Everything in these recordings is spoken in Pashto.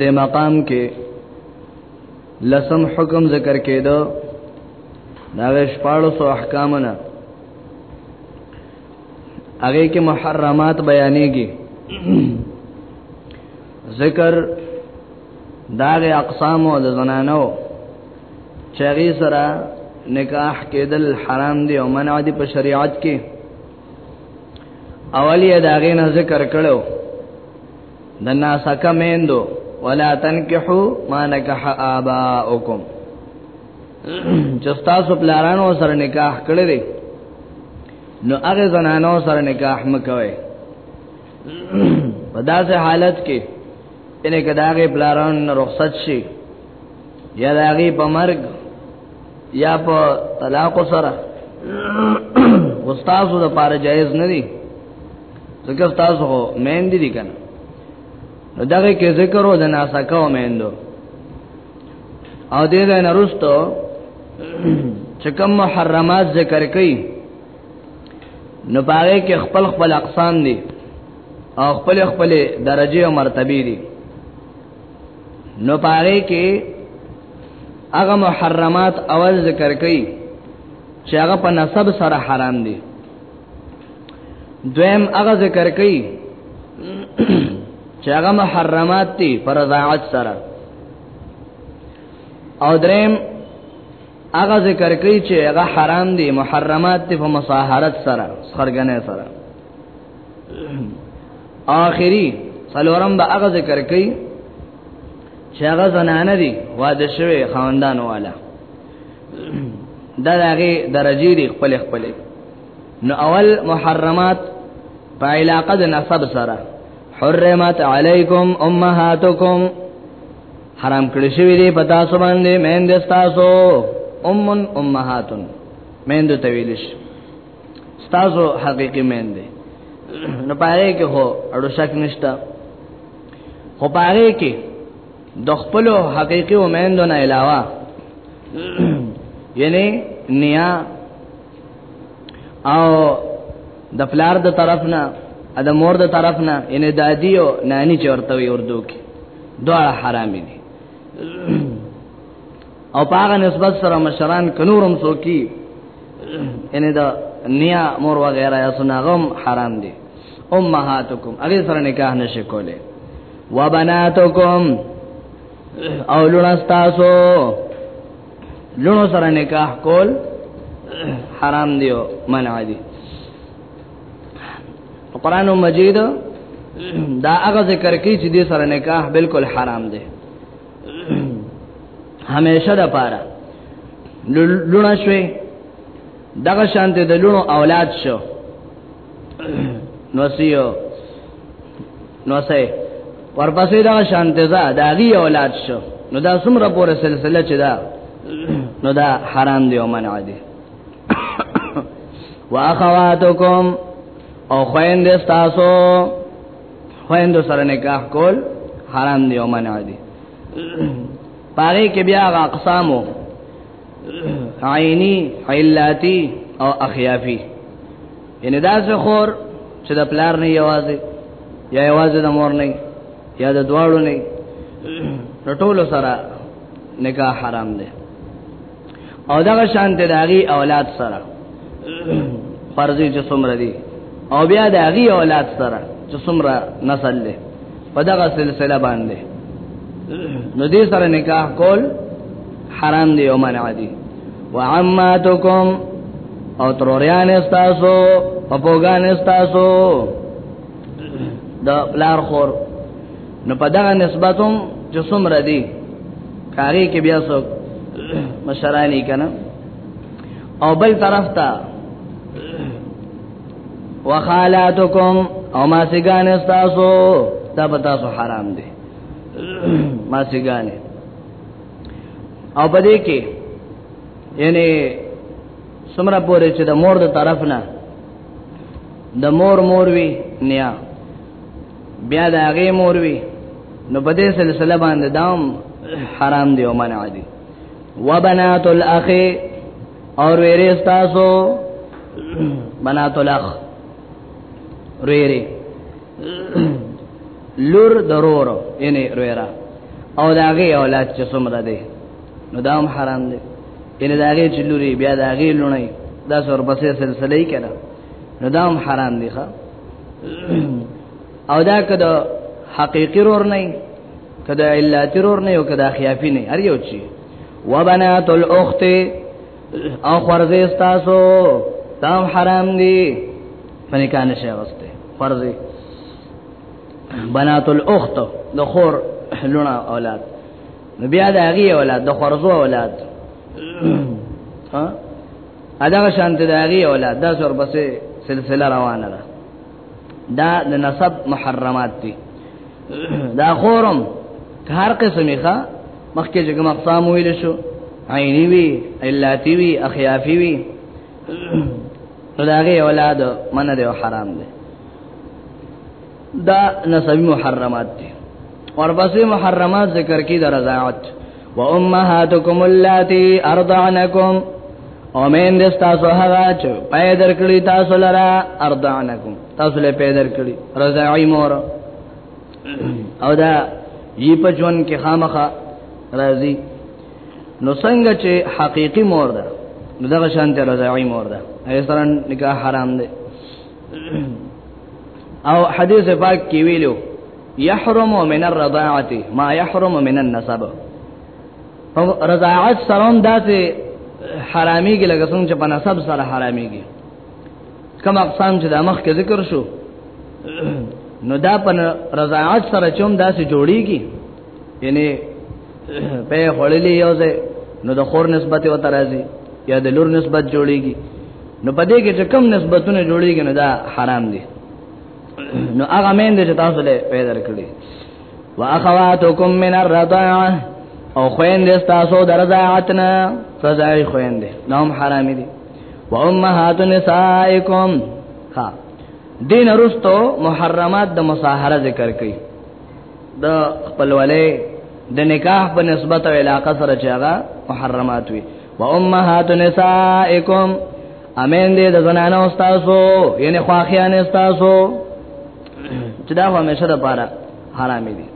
د مقام کې لسم حکم ذکر کېدو دا ویش پاړو سو احکامنا هغه کې محرمات بیانېږي ذکر داغه اقسام او د زنانو چغی سره نکاح کېدل حرام دی او منع دی په شریعت کې اولی دا غینا ذکر کړو د ناسک میندو ولا تنکحو ما نکح آباؤکم چستا سو پلارانو سره نکاح کړی دی نو هغه زنانو سره نکاح مکوي په داسې حالت کې ان کداغه پلاران رخصت شي یا داغه په مرګ یا په طلاق سره استاد د پاره جایز نه دی ځکه تاسو مین دي دي کنه نو دغه کې ذکر و د ناسکو میندو او دې ده نرستو چې کوم محرمات ذکر کړي نو پاره کې خپل خپل اقسام دي او خپل خپل درجه او مرتبه دي نو پاره کې هغه محرمات اول ذکر کړي چې هغه په نسب سره حرام دي دویم هغه ذکر کړي چې هغه محرمات دي پر رضاعت سره او دریم هغه ذکر کړي چې هغه حرام دي محرمات دي په مصاهرت سره سرګنه سره آخری سلورم به هغه ذکر کوي چې هغه زنانه دي واده شوی خاندان والا دا هغه درجه دي خپل خپل نو اول محرمات په علاقه د نسب سره حرمت علیکم امهاتکم حرام کړی شوی دی په تاسو باندې مین دستاسو امن امهاتن مین د تویلش ستاسو حقيقي مين دی نو پاره کې هو اړو شک نشتا خو پاره کې د خپل حقيقي او مين دون علاوه یعنی نیا او د پلار د طرف نه ا د مور د طرف نه ان دادی او نانی چورته وي اردو کې دوه حرام دي او پاغه نسبت سره مشران کنورم سوکی ان دا نیا مور وغیرہ یا سنغم حرام دي امهاتکم هغه سره نکاح نشي کوله وبناتکم او لونه تاسو لونو سره نکاح کول حرام دی او منع دی قرآن مجید دا هغه ذکر کوي چې دې سره نکاح بالکل حرام دی همیشه د پاره لونه شوي دغه شانت د لونو اولاد شو نو سیو نو سه ورپسې دغه شانت ده دغه اولاد شو نو دا څومره پورې سلسله چې دا نو دا حرام دی او منع دی واخواتکم او خويند تاسو خويندو سره نکاح کول حرام دی او منع دی پاره کې بیا غ اقسامو عینی علاتی او اخیافی یعنی دا څه خور چې د پلار نه یوازې یا یوازې د مور نه یا د دواړو نه ټولو سره نکاح حرام دی او دا شان د هغه اولاد سره فرضي چې څومره دي او بیا د هغه اولاد سره چې څومره نسل له په دغه سلسله باندې نو دې سره نکاح کول حرام دی او منع دی وعماتکم او تروریان استاسو پپوګان استاسو د پلار خور نو په دغه نسبتوم چې څومره دي کاری کې بیا څوک مشرانی کنه او بل طرف ته وخالاتکم او ما سیګان استاسو دا به تاسو حرام دي ما سیګان او په دې کې یعنی سمره پورې چې د مور د طرف نه د مور مور وی نیا بیا دا غي مور وی نو په دې سلسله باندې دام حرام دی او منع دی وبنات الاخ اور ویری استاسو بنات الاخ ویری لور ضرور یعنی رویرا او داغه اولاد چې څومره دی نو دام حرام دی یعنی داغه چې لوري بیا داغه لونی دا سور پسې سلسله یې کړه نو دام حرام دی ښا او دا کده حقيقي رور نه کده الا ترور نه او کده خيافي نه هر یو چی وبنات الاخت او فرض استاسو تام حرام دي فني کان شي واسطه فرض بنات الاخت د خور لونه اولاد بیا د هغه اولاد د خرزو اولاد ها ادا شانت داغي اولاد دا سر پسې سلسله روانه ده دا د نسب محرمات دي دا خورم هر قسمه ښه مخکې چې کوم اقسام ویل شو عینی وی الاتی وی اخیافی وی داغه اولاد منه دی حرام دی دا نسبی محرمات دي ورپسې محرمات ذکر کی د رضاعت و امهاتکم اللاتی ارضعنکم او مین دې تاسو هغه چې پیدا کړی تاسو لرا ارضعنکم تاسو له پیدا کړی رضاعی مور او دا یی په جون کې خامخه راضی نو څنګه چې حقيقي مور ده نو دغه شانته رضاعي مور ده ایسرن نکاح حرام ده او حدیث پاک کې ویلو يحرم من الرضاعه ما يحرم من النسب او رضاعت سره هم داسې حرامي کې لکه څنګه چې په نسب سره حرامي کې کوم اقسام چې د مخ کې ذکر شو نو دا په رضاعت سره چوم داسې جوړیږي یعنی په خړلې یو ځای نو د خور نسبت وته راځي یا د لور نسبت جوړیږي نو په دې کې چې کوم نسبتونه جوړیږي نه دا حرام دي نو هغه مين دې چې تاسو له پیدا کړی واخواتکم من الرضاعه او خوین دې تاسو درځاتنا فزای خوین دې نوم حرام دي و امهات نسائکم ها دین رستو محرمات د مصاهره ذکر کړي د خپلولې د نکاح په نسبت او علاقه سره چې هغه محرمات وي و امهات نسائکم امین دې د زنانه استادو یعنی خواخیان استادو چې دا همیشه د پاره حرام دي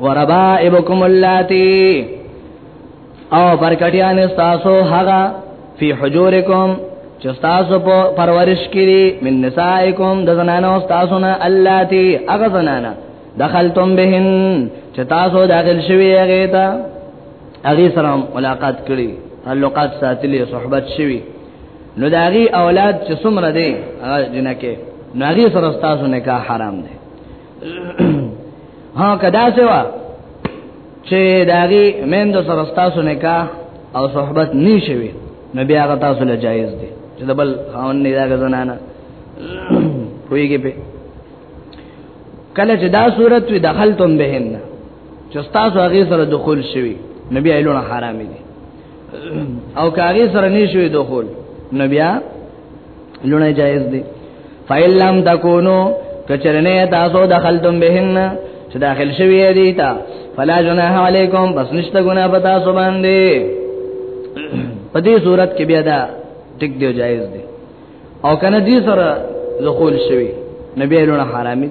وربائبکم اللاتی او برکټیان استادو هغه فی حجورکم چې تاسو په پرورش کړي من نسائکم د زنانو تاسو نه اللاتی هغه زنانه دخلتم بهن چې تاسو داخل شوی هغه ته هغه سره ملاقات کړي تعلقات ساتلي صحبت شوي نو دا هغه اولاد چې څومره دي هغه جنکه نو هغه سره تاسو نکاح حرام دي ها کدا سوا چې دا هغه مند سره تاسو نکاح او صحبت نشوي نو بیا هغه تاسو له جایز دي چې دبل خاون نه دا زنانه پويږي په کله چې دا صورت وي دخلتم بهن چې تاسو هغه سره دخول شوي نبی ایلونه حرام دي او کاغه سره نشوي دخول نبی لونه جایز دي فإِن لَّمْ تَكُونُوا کچرنه تاسو دخلتم بهن چې داخل شوی دی تا فلا جناح علیکم بس نشته ګنا پتا سو باندې په دې صورت کې بیا دا ټیک دی جایز دی او کنه دې سره دخول شوی نبی له حرامي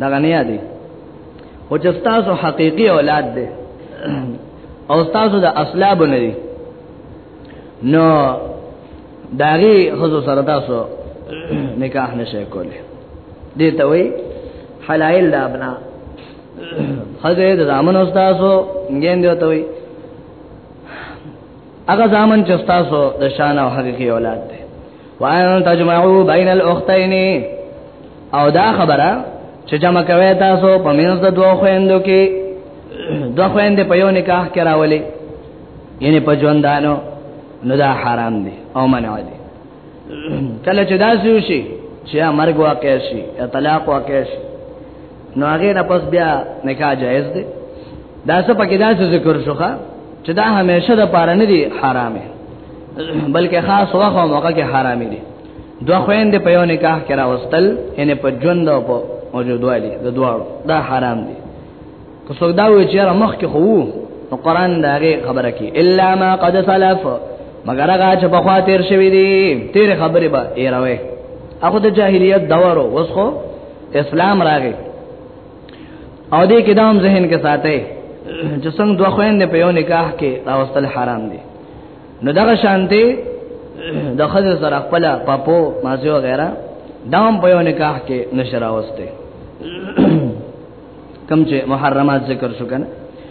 دا غنی یادې او چې تاسو حقيقي اولاد دي او تاسو د اصلاب نه دي نو داغي خزو سره تاسو نکاح نشه کوله دي ته وي حلائل د ابنا خزه د زامن او تاسو ګین دی ته وي هغه زامن چې تاسو د شان او حقيقي اولاد دي وان تجمعوا بین الاختین او دا خبره چې جمع کوي تاسو په مینځ د دوه خويندو کې دوه خويندې په یو نکاح کې راولي یعنی په ژوندانو نو دا حرام دي او منع دي کله چې دا شي چې مرګ واقع شي یا طلاق واقع شي نو هغه نه پس بیا نکاح جائز دی دا څه پکې دا څه ذکر شوخه چې دا همیشه د پاره نه دی حرامه بلکې خاص وخت او موقع کې حرامه دي دوه خويند په یو نکاح کې راوستل ان په ژوند او په موجودوالي د دواړو دا حرام دي که څوک دا وی چې را مخ کې خو نو قران دا غي خبره کې الا ما قد سلف مگر هغه چې په خوا تیر شوی دي تیر خبره به ایروي هغه د جاهلیت دورو وسخو اسلام راغی او دې کې دام ذهن کې ساتي چې څنګه دوه خويندې په یو نکاح کې راوستل حرام دي نو دغه شانتي د خځې سره خپل پاپو مازی او غیره دام په یو نکاح کې نشراوسته کم چې محرمات ذکر شو کنه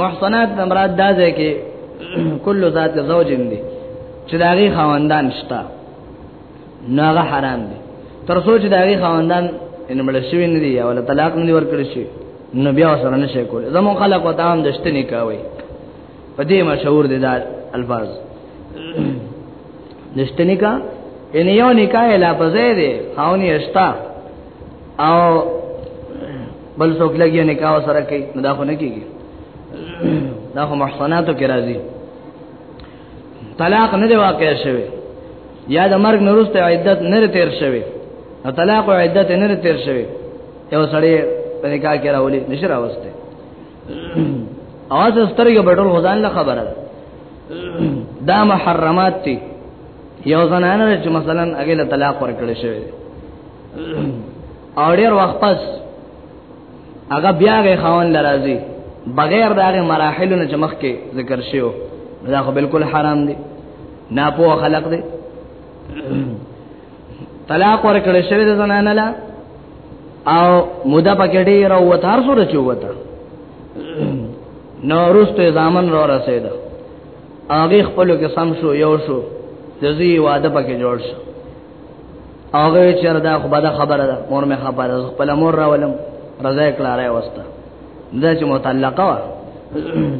محصنات نه مراد دا ده کې کل ذات زوج دی چې داغي خواندان شتا نو هغه حرام دی تر څو چې داغي خواندان ان مړ شوی نه دی او طلاق نه ورکړ شي نو بیا سره نشي کول زمو خلق او تام دشت نه کوي په دې مشهور دي دا الفاظ دشت نه کا ان یو نکاح لا پزې دي خاوني اشتا او بل څوک لګي نکاح سره کوي نو دا خو نه کیږي دا خو محصناتو کې راځي طلاق نه دی واقع شوی یا د مرګ نورسته عدت نه تیر شوی نو طلاق او عدت نه تیر شوی یو سړی په نکاح کې راولي نشي راوسته اواز سترګې بډول غزان له خبره ده دا محرمات دي یو زنانه چې مثلا هغه له طلاق ورکړل شوی او ډیر وخت پس هغه بیا غي خاون لرازي بغیر د هغه مراحل نه چمخ کې ذکر شیو دا خو بالکل حرام دي ناپوه خلق دي طلاق ورکړل شوی د زنانه لا او مودا پکې ډیر او وتار سره چوته نو روسته ځامن را رسید هغه خپل کې سم شو یو شو د زی واده پکې جوړ شو هغه چر دا خو بده خبره ده مور مې خبره ده خپل مور راولم رضا یې کلاره وسته دا چې متعلقه وا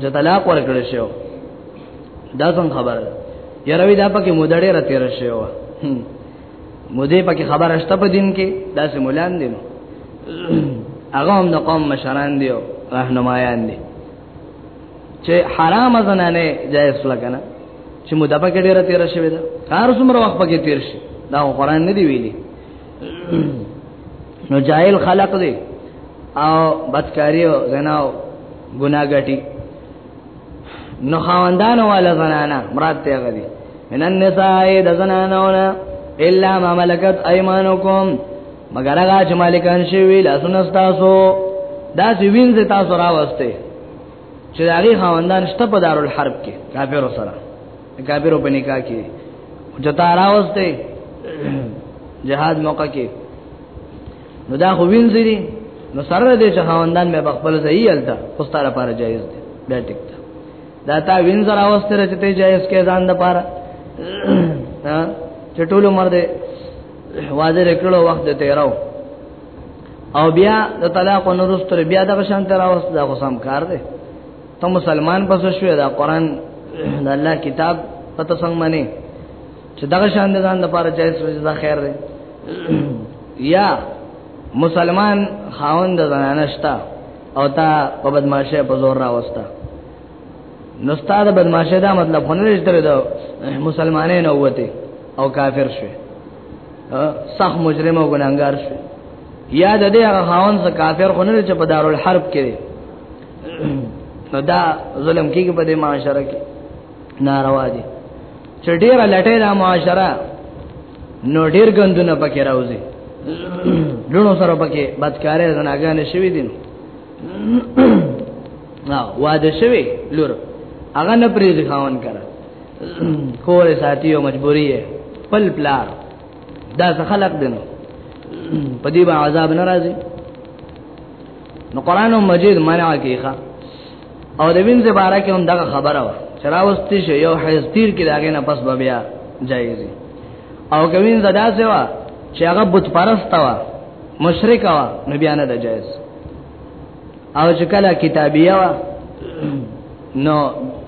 چې طلاق ورکړ شو دا څنګه خبره ده یروي دا پکې مودړې را تیر شو مودې پکې خبره شته په دین کې دا چې مولان دي نو هغه هم د قوم مشران دي او راهنمایان دي چې حرام زنانه جائز لګنه چې مودا پکې ډیره تیر شوی دا کار څومره وخت پکې تیر شي دا قرآن نه دی ویلي نو جاهل خلق دی او بدکاری او زنا او ګناګټي نو خواندان والا زنانا مراد ته غدي من النساء د زنانونه الا ما ملکت ايمانكم مگر هغه چې مالکان شي وی لاسونه تاسو دا چې وینځ تاسو راوسته چې هغه خواندان شته په دارل حرب کې کافر سره کافر په نکاح کې جتا راوسته جهاد موقع کې نو دا خو وینځ دي نو سره دې چې خواندان مې بخپل ځای الته خو ستاره لپاره جایز دي دا ټیک ده دا تا وینځ راوسته چې ته جایز کې ځان د پاره چټولو مرده واده کړو وخت تیراو او بیا د طلاق نورستر بیا د شان تراوس دا قسم کار دی ته مسلمان پس شوې دا قران د الله کتاب پته څنګه معنی چې دا شان د ځان لپاره جایز وي دا خیر دی یا مسلمان خاوند زنانه شتا او تا په بدمعشه په زور راوستا نو ستاره بدمعشه دا مطلب خو نه لري دا مسلمانې نه وته او کافر شوی صح مجرم او ګناګار شوی یا د دې هغه خاون څخه کافر خو نه لري چې په دارول حرب کړي نو دا ظلم کیږي په دې معاشره کې ناروا دي چې ډیره لټه دا معاشره نو ډیر ګندونه پکې راوځي لونو سره پکې بدکارې زناګانې شوې دي نا واده شوی لور هغه نه پریز خاون کرا کور ساتي او مجبوری پل پلار دا څه خلق دینو په دې باندې عذاب ناراضي نو قران مجید منع کیخه او د وین زباره کې هم دغه خبره و چراوستي شو یو حیز تیر کې داګه نه پس بیا جایزي او کوین زدا سوا چې هغه بت پرست و مشرک و نبیانه د جایز او چې کله کتابیه وا نو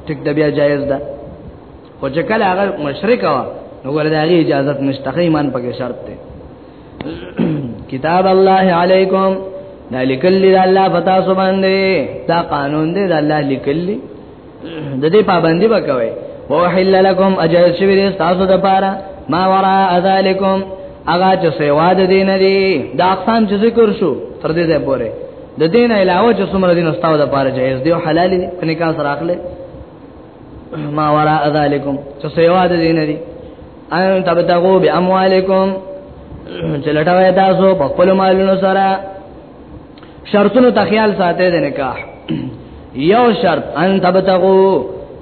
ټیک د بیا جایز ده خو چې کله هغه مشرک وا نو ګوره د هغه اجازه نشته ایمان پکې شرط دی کتاب الله علیکم دا لیکل دی الله پتا سو باندې دا قانون دی دا الله لیکل دی د دې پابندي وکوي وحل لكم اجل شوی دې تاسو د پاره ما وراء ذلكم اغا چې سیوا د دین دی دا اقسام چې ذکر شو تر دې ځای پورې د دین علاوه چې څومره دین استاو د پاره جایز دی او حلال دی په نکاح سره اخلي ما وراء ذلكم چې سیوا د دین دی ان تبتغوا باموالکم چې لټوي تاسو په خپل مالونو سره شرطونو ته خیال ساتي د نکاح یو شرط ان تبتغو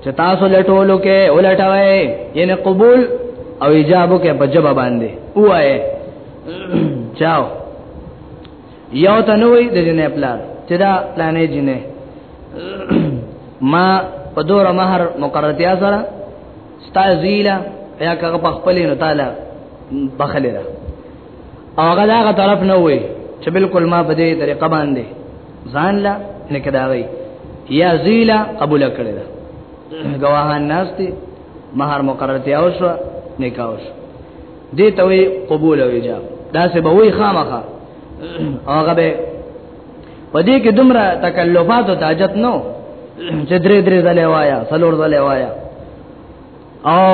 چې تاسو لټولو کې ولټوي یعنی قبول او ایجابو کې په جواب باندې وایي چاو یو تنوي د جنې پلان چې دا پلانې جنې ما په دور مہر مقررتیا سره ستازیلا یا کغه په خپل نو تعالی بخلیره او هغه داغه طرف نه وي چې بالکل ما په دې طریقه باندې ځان لا نه کداوي یا زیلا قبول کړی دا گواهان ناشتي مہر مقرر ته اوس نکاح اوس دې ته وي قبول او ایجاب دا سه به وي خامخه هغه به پدې کې دومره تکلفات او تاجت نو چې درې درې ځله وایا څلور ځله وایا او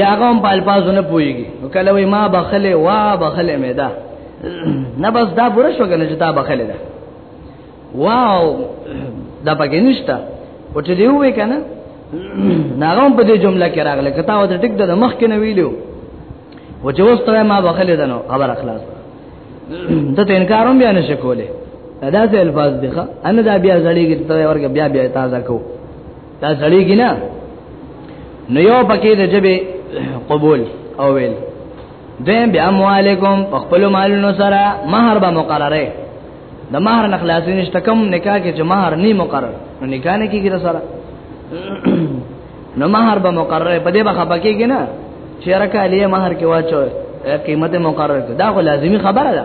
یا غوم په الفاظو نه پويږي نو کله وی ما بخله وا بخله مې ده نه بس دا پوره شو کنه چې دا بخله ده واو دا پکې نشته او چې دی وې کنه ناغم په دې جمله کې راغله کته و دې ټیک د مخ کې نه ویلو و چې اوس ته ما بخله دنو خبر اخلاص ته ته انکاروم بیا نشه کوله دا څه الفاظ دي ښا ان دا بیا زړیږي ته ورګه بیا بیا تازه کو دا ځړیږي نه نو یو پکې د جبه قبول او ویل دیم بیا اموالکم په خپل مالونو سره مہر به مقرره د مہر نه خلاصې نشته کوم نکاح کې چې مہر نه مقرر نو نکاح نه کیږي سره نو مہر به مقرره په دې به خپه کیږي نه چې رکه علی مہر کې واچو قیمت مقرر دا خو لازمی خبره ده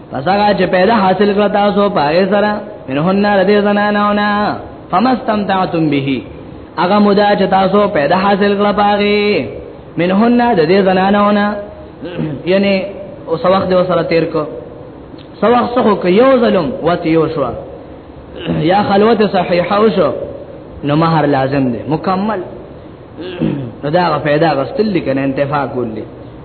پس هغه چې پیدا حاصل کړ تاسو پاره سره منهن ردی زنانونا فمستمتعتم به هغه مودا چې تاسو پیدا حاصل کړ پاره منهن د دې زنانونا یعنی او سوخ دی وسره تیر کو سوخ سخو ک یو ظلم وتی یو شو یا خلوت صحیحه او شو نو مہر لازم دی مکمل نو دا پیدا غستل کنه انتفاع کولی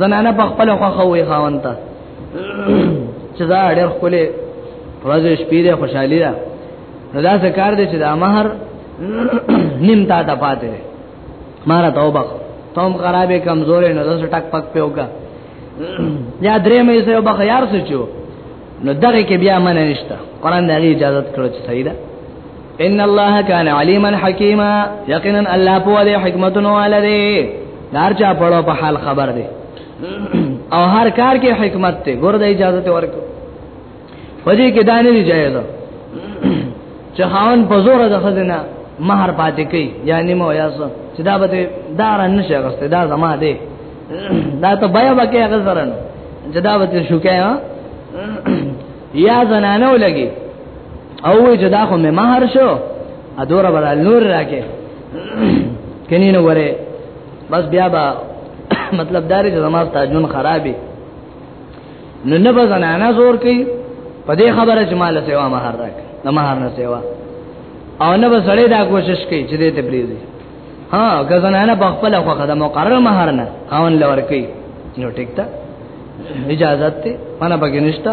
زنانه په خپل خوخه وي خاوند ته چې دا ډېر خپل ورځ شپې ده خوشحالي ده نو دا څه کار دی چې دا مہر نیم تا ته پاتې ده مارا توبه توم خرابې کمزورې نو داس ټک پک پیوګه یا درې مې سره بخیار سچو نو دغه کې بیا منه نشته قران دغه اجازه کړو چې صحیح ده ان الله کان علیما حکیما یقینا الله په دې حکمتونو ولري دار چا پړو په حال خبر دی او هر کار کې حکمت ته ګور د اجازه ته ورکو پدې کې دانه دی جایز چې خاون په زور د خزنه مہر پاتې کوي یا نیمه یا څه چې دا به دار نشه غسته دا زما دی دا ته بیا به کې غزرن چې دا به شوکه یا زنانه ولګي او وی جدا خو مې مہر شو ادور بر نور راکې کني نو وره بس بیا با مطلب دار چې زما تاجون خرابې نو نه بزنه نه زور کوي په دې خبره چې مال سیوا مہر راک نه مہر نه سیوا او نه بسړې دا کوشش کوي چې دې ته پریزي ها غزنه نه بخپل خو خدای مقرر مہر نه خاون لور کوي نو ټیک تا اجازه ته مانا بګنيشتا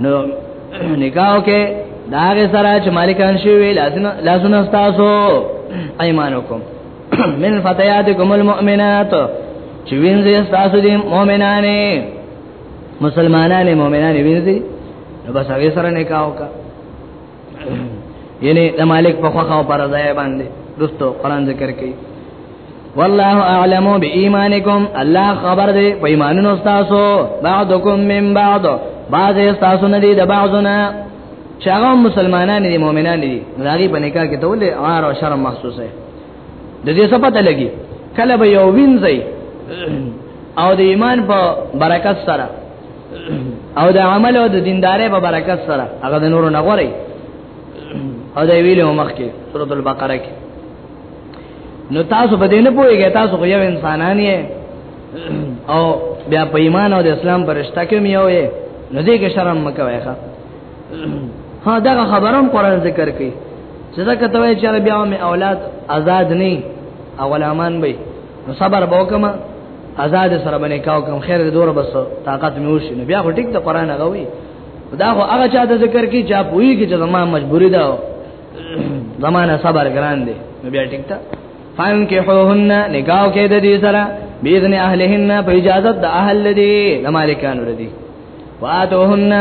نو نکاح کې دا غي سره چې مالکان شي وی لازم لازم تاسو ايمانکم من فتياتكم المؤمنات چې وینځي تاسو دي مؤمنانه مسلمانانه مؤمنانه وینځي نو بس هغه سره نکاح وکړه یعنی د مالک په خوخه او پر ځای باندې دوستو قران ذکر کوي والله اعلم بإيمانكم الله خبر دې په ایمانونو تاسو بعضکم من بعض بعض تاسو نه دي د بعضونه چاغه مسلمانان دي مؤمنان دي زاغي په نکاح کې ته ولې عار او شرم محسوس ہے د دې څه پته لګي کله به یو وینځي او د ایمان په برکت سره او د عمل او د دیندارۍ په برکت سره هغه د نور نه غوري او دا ویلو مخ کې سورۃ البقره کې نو تاسو په دې نه پوهیږئ تاسو خو یو انسانان یې او بیا په ایمان او د اسلام پر رښتا کې میو یې نو دې کې شرم مکوي ښا ها دا خبرم قران ذکر کوي چې دا کته وای چې بیا مې اولاد آزاد نه او غلامان به نو صبر وکما آزاد سره باندې کاو کم خیر دې دوره بس طاقت مې وشي نو بیا خو ټیک ته قران غوي دا خو هغه چا د ذکر کې چا پوي کې چې زما مجبوری ده زمانه صبر ګران دي نو بیا ټیک ته فان کې هوهن نکاو کې د دې سره باذن اهلهن په اجازه د اهل دې د مالکانو دې واتوهن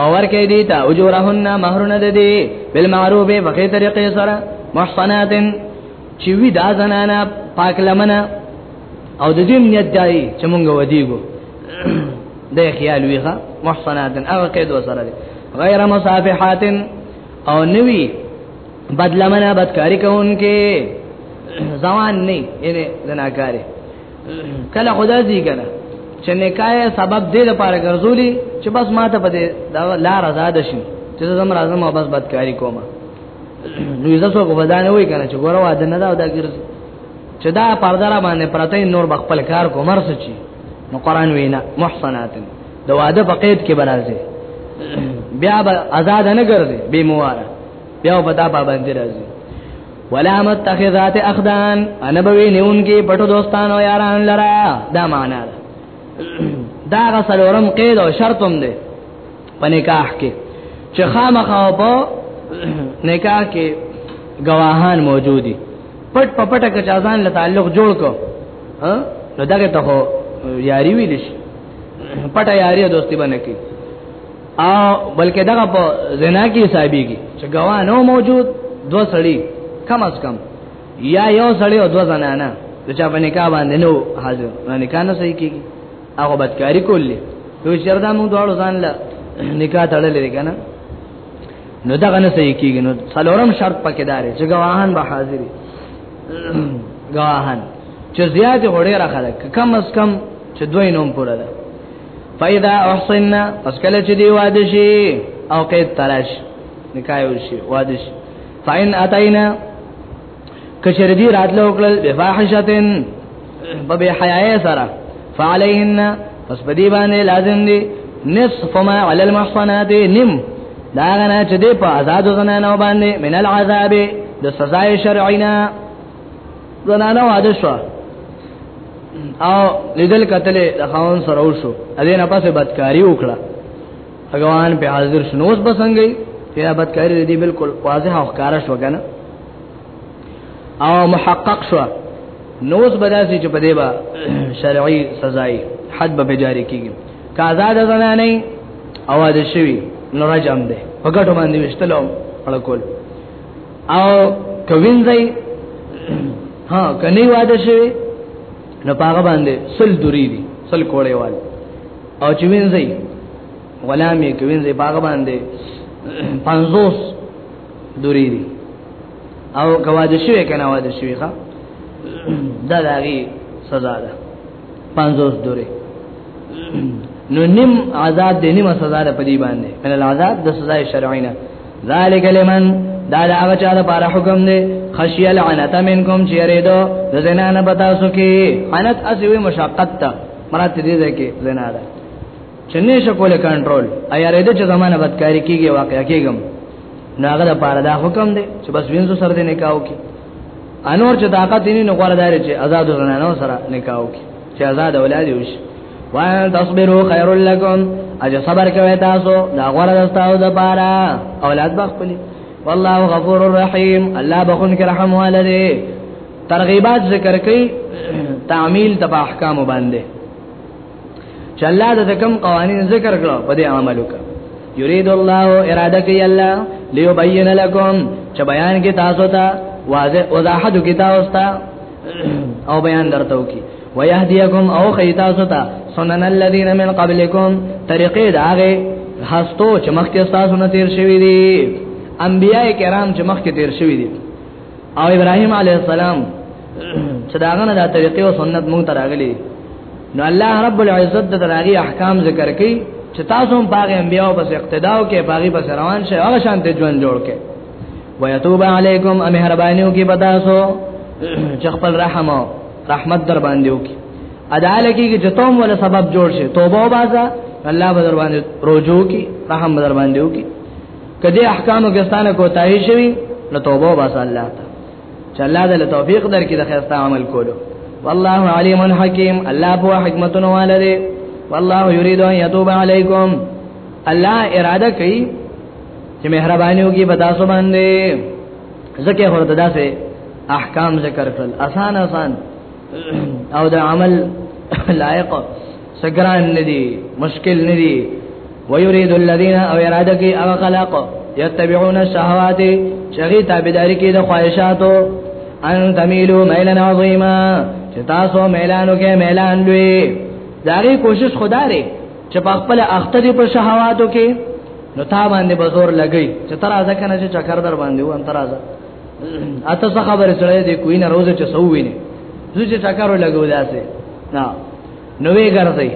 او ورکه دي تا اجورهن مہرونه د دې بالمعروف په خې طریقې سره محصنات چې وی دا زنانا پاک لمنه او د دې نیت دی چې مونږ ودیګو د خیال ویغه محصنات او قید وسره غیر مصافحات او نوی بدلمنه بدکاری کوونکې ځوان نه یې زناکاره کله خدا دې کنه چې نکای سبب دې لپاره ګرځولي چې بس ما ته پدې دا لار آزاد شي چې زم راځم او بس بدکاری کوم نو یې زه څو غوډانه وای کنه چې ګوره واده نه دا دا ګرځي چې دا پرده را باندې پرته نور بخپل کار کو مرس چی نو قران وینا محصنات د واده په قید کې برازي بیا به آزاد نه ګرځي بے مواره بیا په دا پابند راځي ولا متخذات اخدان انا بوي نیون کې پټو دوستانو یاران لرا دا معنا دا غسلورم قید او شرطم دی په نکاح کې چې خامخا په نکاح کې گواهان موجودي پټ په پټه کې ځان له تعلق جوړ کو ها نو دغه ته هو یاري ویل شي پټه یاري دوستي باندې کې او بلکې دغه په زنا کې حسابيږي چې ګواه نو موجود دو سړي کم از کم یا یو سړی او دو زنانه د چا په نکاح باندې نو حاضر نه نکاح نه صحیح کیږي هغه بدکاری کولی نو چردا موږ دواړو ځان له نکاح تړلې کنه نو دغه نه صحیح کیږي نو څلورم شرط پکې داري چې گواهان به حاضر گواهان چې زیات غړي راخره کم از کم چې دوی نوم پوره ده فاذا احسننا پس کله چې دی واده شي او قید تراش نکایو شي واده شي فاین اتینا کچر دی راتلو وکړل بفاحشتن په بے حیاي سره فعليهن پس په دې باندې لازم دي نصف ما على المحصنات نم دا غنا چې دې په آزاد زنانو باندې من العذاب د سزا شرعینا زنانو واده شو او لیدل کتل د خاون سره وشو اذن پسې بدکاری وکړه اګوان په حاضر شنوس بسنګي یا بد کاری دی بالکل واضح او ښکار شو کنه او محقق شو نوس بداسي چې په دې با شرعي سزای حد به جاری کیږي که آزاد زنانه او د شوی نو رجم ده وګټو باندې وشتلو الکول او کوینځي ها کني واده شوی نو پاغه باندې سل دوری دي سل کوړې والي او چې وینځي غلامي کې وینځي باغ باندې 50 دوری دي او کواده شوی کنه واده شوی ښا دا دغه سزا ده 50 دوری نو نیم عذاب دې نیمه سزا ده په دې باندې ان العذاب د سزا شرعي نه ذالک لمن دا د هغه چا لپاره حکم دی خشی العنت منکم چیرې دو د زنانه پتا سو کې عنت اسوي مشقت ته مراد دې ده کې زنا ده چې نه شو کوله کنټرول ایا رې دې چې زمانه بدکاری کیږي واقعیا کیږم نو هغه د پاره دا حکم دی چې بس وینځو سره دې نکاح وکي انور چې طاقت یې نه غوړه داري چې آزاد زنانه سره نکاح وکي چې آزاد اولاد یې وشي وان تصبروا خير لكم اجه صبر کوي تاسو دا غوړه تاسو د پاره اولاد بخپلي والله غفور رحيم الله بخون کې رحم والده ترغیبات ذکر کوي تعمیل د احکام باندې چې الله د کوم قوانين ذکر کړو په دې عمل وکړه یرید الله اراده کوي الله ليبين لكم چې بیان کې تاسو ته واضح وضاحت کې تاسو ته او بیان درته وکي ويهديكم او خيتا ستا سنن الذين من قبلكم طريقې داغه هستو چې مخکې تاسو نه تیر شوی دي انبيای کرام چې مخکې تیر شوی دي او ابراهيم عليه السلام چې داغه نه د طریقې او سنت مونږ ته راغلي نو الله رب العزت د دغه احکام ذکر کړي چې تاسو هم باغ انبیاء بس اقتدا او کې باغی بس روان شئ هغه شان ته ژوند جوړ کړئ ويتوب علیکم ا مهربانیو کې بداسو چې خپل رحم او رحمت در باندې وکي اداله کې چې توم ولا سبب جوړ شي توبه وباسه الله بدر باندې روجو کی رحم بدر باندې وکي کدی احکامو کې ستانه کوتاهی شوی نو توبه وباس الله ته چې الله دې توفیق درکړي د خیرستا عمل کولو والله علیم حکیم الله په حکمتونو والده والله یرید ان یتوب علیکم الله اراده کوي چې مهرباني وکړي په تاسو باندې ځکه ورته داسې احکام ذکر کړل آسان آسان او د عمل لایق سګران ندي مشکل ندي ويريد الذين او اراده کې او خلق يتبعون الشهوات شغي تابعداري کې د خواهشاتو ان تميلوا ميلا عظيما چې تاسو ميلانو کې ميلان لوي داري کوشش خدا لري چې په خپل اخته دي په شهواتو کې نو تا باندې بزور لګي چې تر ازه کنه چې چکر در باندې و انتر ازه اته څه خبره سره دې کوی نه روزه چې سووینه زوی چې چکر لګو داسې نه نو وی ګرځي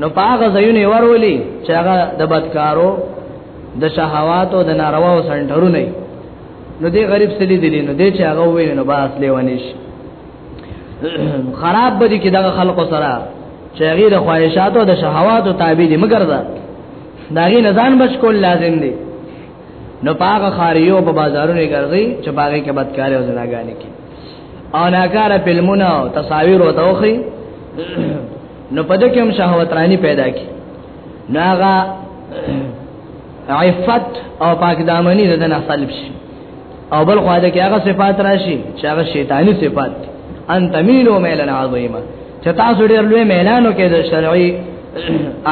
نو پاګه ځایونه ورولي چې هغه د بدکارو د شهواتو د نارواو سنټرونه نو دې غریب سلی دي نو دې چې هغه ویني نو باس لیوانیش خراب بدی کې دغه خلکو سره چې هغه د خواهشاتو د شهواتو تابع دي مګر دا داغي نزان بچ کول لازم دي نو پاګه خاريو په بازارونو ګرځي چې باغې کې بدکاري او زناګانې کې او ناکاره فلمونه او تصاویر او توخی نو په دې کې هم شهوت رانی پیدا کی نو هغه عفت او پاک دامنی د نه سلب شي او بل خو دا کې هغه صفات راشي چې هغه شیطانی صفات ان تميلو ميلن عظیما چې تاسو ډېر لوی ميلانو کې د شرعي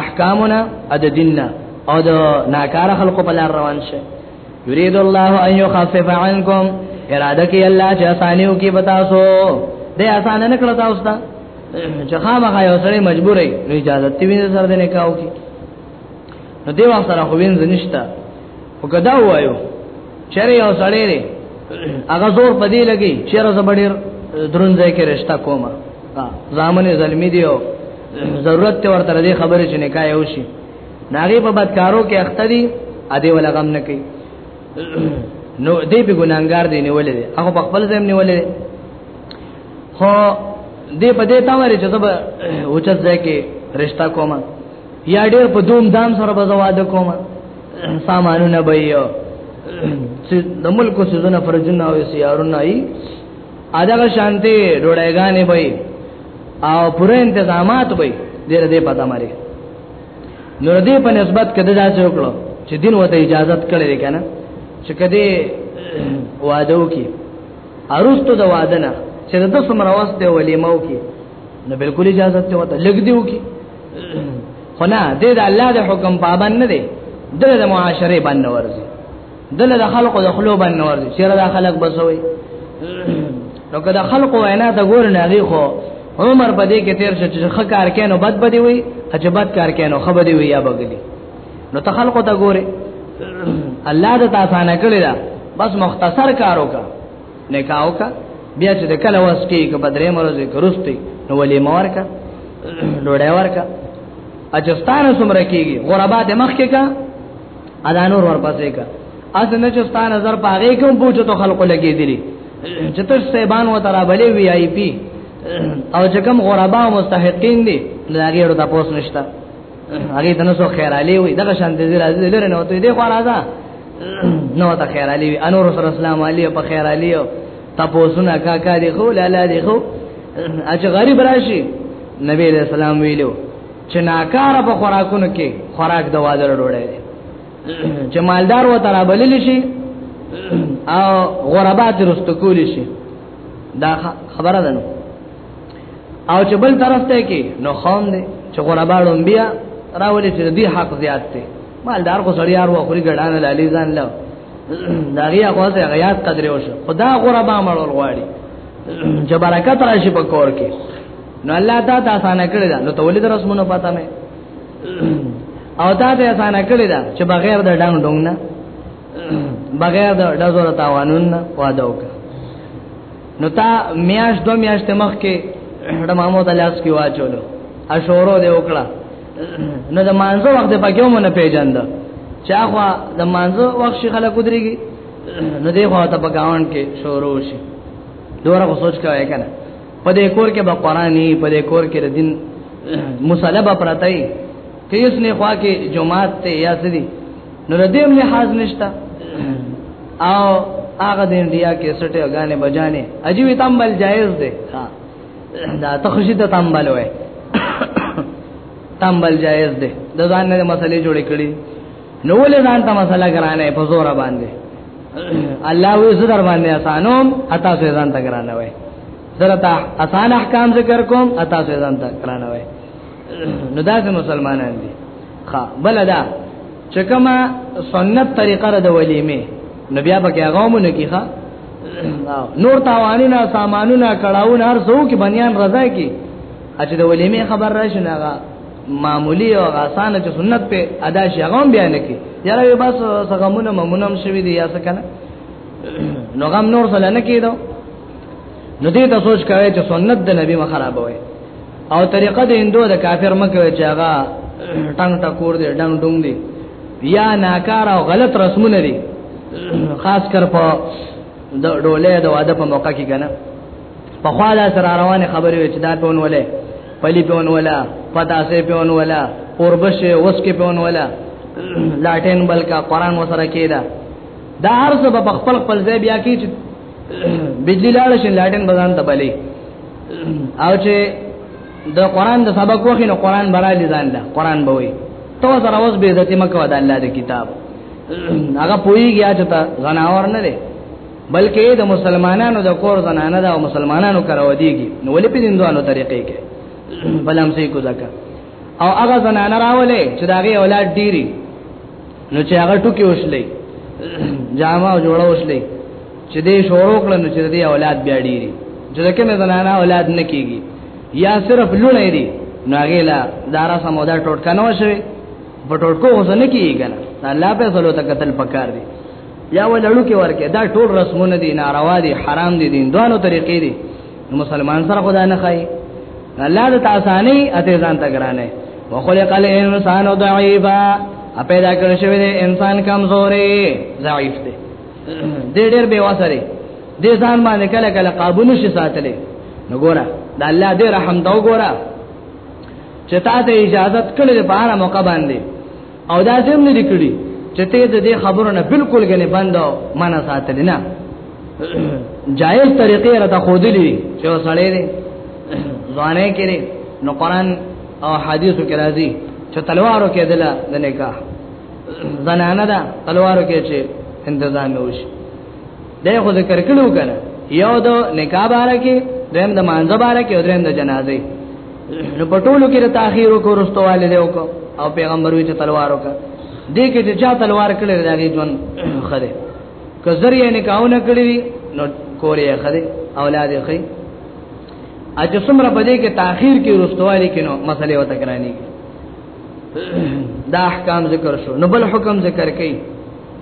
احکامونه او د دیننا او د ناکاره خلقو په لار روان شئ یرید الله ان یخفف عنکم اراده کی الله چې اسانیو کی بتاسو دې اسانه نکړه تاسو ته چې خامخا یو سره مجبورې نو اجازه تی وینې سره دې نکاو کی نو دیو سره خو وینځ نشتا او کدا وایو چیرې یو سړی دی هغه زور پدې لګي چیرې زبډیر درنځای کې رشتہ کومه ځامنې زلمی دیو ضرورت ته ورته دې خبرې چې نکاح یو شي ناغي په بدکارو کې اخته دي ا دې ولا غم نه کوي نو دې په ګناګار دي نیولې هغه په خپل ځم نیولې خو دې په دې تا وری چې زب اوچت ځای کې رشتہ کومه یا ډېر په دوم دام سره بزواد کومه سامانونه به یو چې د ملکو سيزونه فرجونه او سيارونه ای اداګه شانتي ډوړېګانې به او پوره انتظامات به دې دې پتا مری نو دې په نسبت کده دا څه وکړو چې دین وته اجازه کړې کنه چې کده واده وکي ارستو د واده نه چې د څومره وخت دی ولیمه وکي نو بالکل اجازه ته وته لګ دی وکي خو نه دې د الله د حکم پابند نه دی دغه معاشره باندې ورزي دله د خلکو د خلو باندې نور دي چیرې د خلک بسوي نو که د خلکو وینا ته ګور نه غي خو عمر په دې کې تیر شو چې ښه کار کینو بد بدی وي چې بد کار کینو خو بدی وي یا بغلی نو ته خلکو ته ګوره الله د تاسو نه کړی دا بس مختصر کار وکا نه کاو کا بیا چې د کله واس کې کې بدرې مرزه کرستی نو ولې مور کا ډوډۍ ورکا اجستانه سمره کیږي غربا د مخ کې کا ادا نور ورپسې کا اسنه چې ستا نظر پاغې کوم پوچو ته خلکو لګې دي چې تر سیبان و ترا بلې وی آی پی او چې کوم غربا او مستحقین دي دا غیرو تاسو نشته هغه ته نو خیر علی وي دغه شان دې راځي لره نو ته دې خو راځه نو ته خیر علی وي انور رسول اسلام علی په خیر علی تاسو نه کا کا دې خو لاله دې خو اج غریب راشي نبی رسول الله ویلو چې ناکاره په خوراکونو کې خوراک د واده ډوړې چې مالدار و تر بلل شي او غربات رستو کول شي دا خبره ده نو او چې بل طرف ته کې نو خام دي چې غرباړو بیا راولې چې دې حق زیات دي مالدار خو سړیار و خوري ګډان لالي ځان له دا غیا خو ته غیات قدر وشو خدا غربا مړول غواړي چې برکت راشي په کور کې نو الله تا ته آسان کړی دا نو تولید رسمونه پاته مې او تا ته آسان کړی دا چې بغیر د ډنګ ډنګ نه بغیر د دزور تاوانون نه واده وکړه نو تا میاش دو میاش ته مخ کې د محمود الیاس کې واچولو اشورو دی وکړه نو د مانزه وخت په کې مونږ نه پیژاند چې هغه د مانزه وخت شي خلک ودرېږي نو دی خو ته په گاون کې شورو شي دوره سوچ کوي کنه په دې کور کې به قرآني په دې کور کې د دین مصالبه پرته ای چې یوس نه خوا کې جمعات ته یا سدي نو د دې له حاز نشتا او هغه د انډیا کې سټه غانې بجانې عجیب تامل جایز دی ها دا تخشید تامل وای تامل جایز دی د ځان نه مسلې جوړې کړي نو ولې ځان ته مسله ګرانه په زور باندې الله وی زدر باندې اسانوم اتا سو ځان ته ګرانه وای زرتا اسان احکام ذکر کوم اتا سو ځان ته ګرانه وای نو دا چې مسلمانان دي ښا بل دا چې کما سنت طریقه را د ولیمه نبي هغه کې هغه مونږ کې ښا نور تاوانونه سامانونه کړهونه هر څو کې بنیان رضا کې اچ د ولیمه خبر راشنه معمولی او آسان چې سنت په ادا شي هغه بیا نه کی یاره یو بس سغمونه ممنم شوی دی یا څه کنه نو غم نور سره نه کیدو نو دې ته سوچ کوي چې سنت د نبی مخربوي او طریقه د هندو د کافر مکوي چې هغه ټنګ ټکور دی ډنګ ډنګ دی یا ناکار او غلط رسمونه دي خاص کر په د ډولې د واده په موقع کې کنه په خوا دا سره روانه خبرې وي چې دا په ونولې پلی په ونولا پتا سه په ونولا اوربشه اوس کې په ونولا لاټین بلکا قران وسره کېدا دا هر څه په خپل خپل ځای بیا کې چې بجلی لاړ شي لاټین بزان ته بلې او چې د قران د سبق وخت نو قران برا لزان ده قران به وي تو سره اوس به عزت مکو د الله د کتاب هغه پويږي چې تا غناور نه لري بلکې د مسلمانانو د کور زنانه ده او مسلمانانو کراو دیږي نو ولې په دندوانو طریقې کې بلم سي کو ځکه او هغه زنانه راولې چې داغه اولاد ډيري نو چې هغه ټکی وشلې جامه او جوړه وشلې چې دې شورو کړل نو چې دې اولاد بیا ډيري چې دکې مې زنانه اولاد نه کیږي یا صرف لونه دي نو هغه لا دارا سمودا ټوټکنه وشوي په ټوټکو وسنه کیږي کنه الله په سلو تکتل پکار دي یا ولړو کې ورکه دا ټول رسمونه دي ناروا دي حرام دي دین دوانو طریقې دي مسلمان سره خدای نه خای الله د تاسانی اته ځان ته ګرانه وخلق الانسان ضعیفا پیدا کړ شوی دی انسان کمزوري ضعیف دی ډېر ډېر بے واسره دې ځان باندې کله کله قابو نشي ساتلې نو ګوره د الله دې رحم دا وګوره چې تا ته اجازه کړې په هر موقع باندې او دا سم نه لیکړي چې ته د دې خبرو نه بالکل غني بندو معنا ساتل نه جائز طریقې را ته خودلې چې وسړې دي ځوانه کړي نو قران او حدیثو کې راځي چې تلوارو کې دلا د نکاح زنانه دا تلوارو کې چې انتظام وشي دا خو ذکر کړو کنه یو د نکاح باره کې دریم د مانځه باره کې او دریم د جنازې نو په ټولو کې د تاخير کو رستواله دی وکړو او پیغمبر وی چې تلوار وکړه دې کې چې چا تلوار کړی دا دې ژوند خره کزری نه کاونه کړی نو کورې خره اولاد یې خې اج څومره بده کې تاخير کې رستواله کې نو مسلې وته کرانی دا احکام ذکر شو نو بل حکم ذکر کړي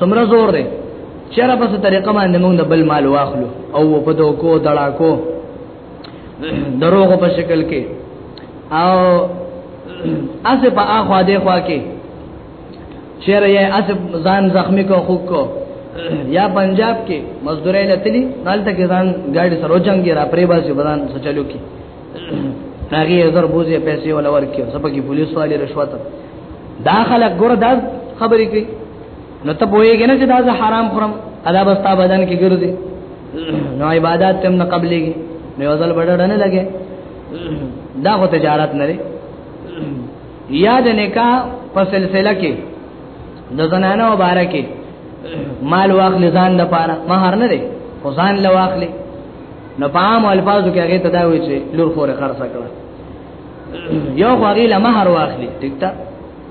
سمره زور دی چیرې په څه طریقه باندې موږ د بل مال واخلو او په دوکو دړاکو دروغ په شکل کې او اسه په اخوا دی خوا کې چیرې یې اسه ځان زخمی کو خو کو یا پنجاب کې مزدورې لتلی نالته کې ځان ګاډي سره جنگي را پرې باسي بدن سچلو کې هغه یې زر بوزي پیسې ولا ورکیو سبکه پولیس والی رشوت دا خلک ګور دا خبرې کوي نو ته پوهیږې نه چې دا زه حرام خورم ادا بستا بدن کې ګرځي نو عبادت تم نه قبلېږي نو ځل بډړ نه لګي دا خو تجارت نه لري یاد نکاح په سلسله کې د زنانه مبارکي مال واخلې ځان د پاره مہر نه دی خو ځان لواخلې نو په عام الفاظو کې هغه تداوي چې لور خور خرڅ کړه یو غوړي له مہر واخلي ټیک تا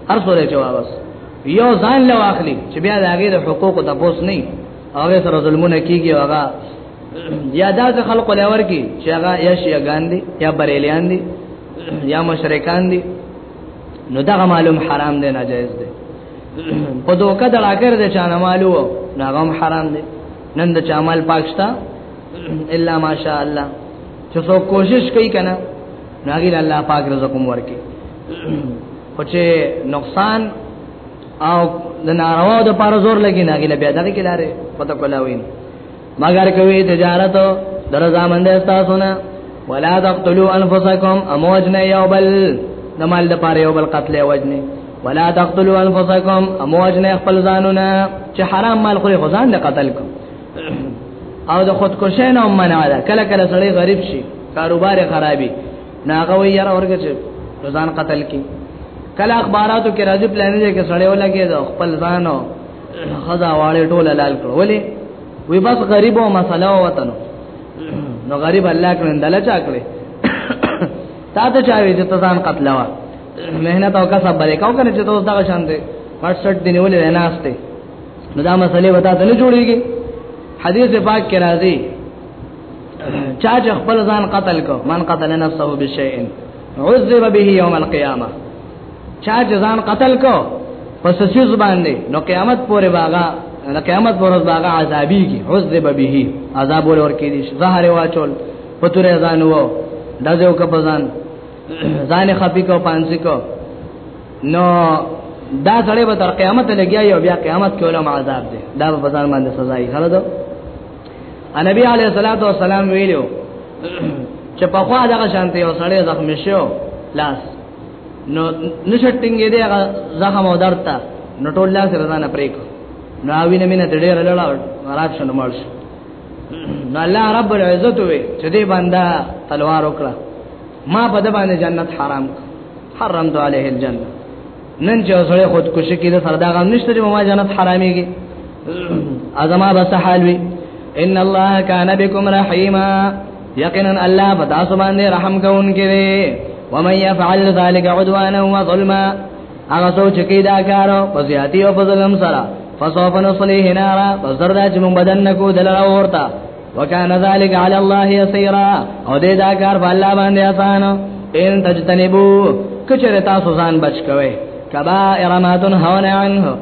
هر سره جواب یو ځان له واخلي چې بیا د هغه د حقوقو د پوس نه هغه سره ظلمونه کیږي هغه یا دا د خلکو لور کې چې هغه یا شیعاګان دي یا بریلیان دي یا مشرکان دي نو دا معلوم حرام دی ناجایز دی په دوکه دلاګر د چانه معلوم نو هغه حرام دی نن د چامل پاکستان الا ماشاء الله چې څو کوشش کوي کنه ناګیر الله پاک رزق هم ورکي خو چې نقصان او د ناروا د پاره زور لګي نه غل بیا دغه کلاره پته کولاوین مگر کوي تجارت درځه مند تاسو نه ولا تقتلوا انفسکم اموجنا یوبل د مال د پاره یوبل قتل وجنه ولا تقتلوا انفسکم اموجنا خپل ځانونه چې حرام مال خوري خدان د قتل کوم او د خودکشۍ نه منع ده کله کله سړی غریب شي کاروبار خرابي ناغه وي یاره ورګه چې ځان قتل کی کله اخباراتو کې راځي پلان دې کې سړی ولګي دا خپل ځانو خدا واړې ټوله لال کړو ولې وی بس غریبو مسله وطن نو غریب الله کړه دلا چا کړې تا ته چا وی چې ځان قتل وا مهنت او کسب بلې کاو کنه چې تاسو دا شان دې 68 دی نیولې نه ناشته نو دا مسئله وتا ته نه جوړیږي حدیث پاک کې راځي چا چې خپل ځان قتل کو من قتل نفسه بشیء عذب به یوم القیامه چا چې ځان قتل کو پس سیز باندې نو قیامت پورې باغا نو قیامت پورې باغا عذابی کی عذب به عذاب ور ور کې دي زهر واچول پتورې ځان وو دځو کپزان ځان خپې کو پانځې کو نو دا سړی به تر قیامت لګیا یو بیا قیامت کې علم عذاب دی دا په ځان باندې سزا یې خره ده نبی علیه الصلاۃ والسلام ویلو چې په خوا دغه شانته یو سړی زخم شو لاس نو نشټینګې دی هغه زخم او درد ته نو ټول لاس رضانه پریک نو اوینه مینه د ډېر لړا خراب شنو مرش نو الله رب العزت وی چې دې بندا تلوار وکړه ما په د باندې جنت حرام کړ حرمت عليه الجنه نن چې سره خودکشي کې د سردا غم نشته چې ما جنت حراميږي ازما بس حال وي ان الله كان بكم رحيما یقینا الله پتا سو باندې رحم کوونکی دی ومن يفعل ذلك عدوانا وظلما هغه سوچ کې دا کار په زیاتی او په ظلم سره فسوف نصليه نارا پس دردا چې موږ بدن نکو دلاره ورته وکان ذالک علی الله یسیرا او دې دا کار په الله باندې آسان ان تجتنبو کچره تاسو ځان بچ کوئ کبائر ما تنهون عنه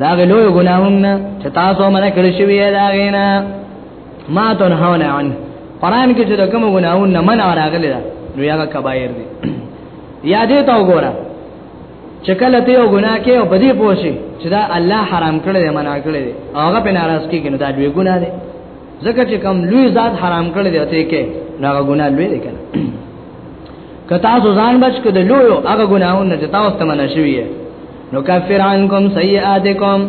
دا غلو ګناهون چې تاسو منه کړی شوی دا غینا ما تنهون عنه قران کې چې کوم ګناهون نه منع راغلی دا نو هغه کبائر دي یادې تا وګوره چې کله ته یو ګناه کې او بدی پوښي چې دا الله حرام کړی دی منع کړی دی هغه په ناراض کې کنه دا دوی ګناه دی ځکه چې کم لوی ذات حرام کړی دی ته کې دا ګناه لوی دی کنه کتا ځان بچ کړه لوی هغه ګناهونه چې تاسو ته منع شوی نو کفر عنکم سیئاتکم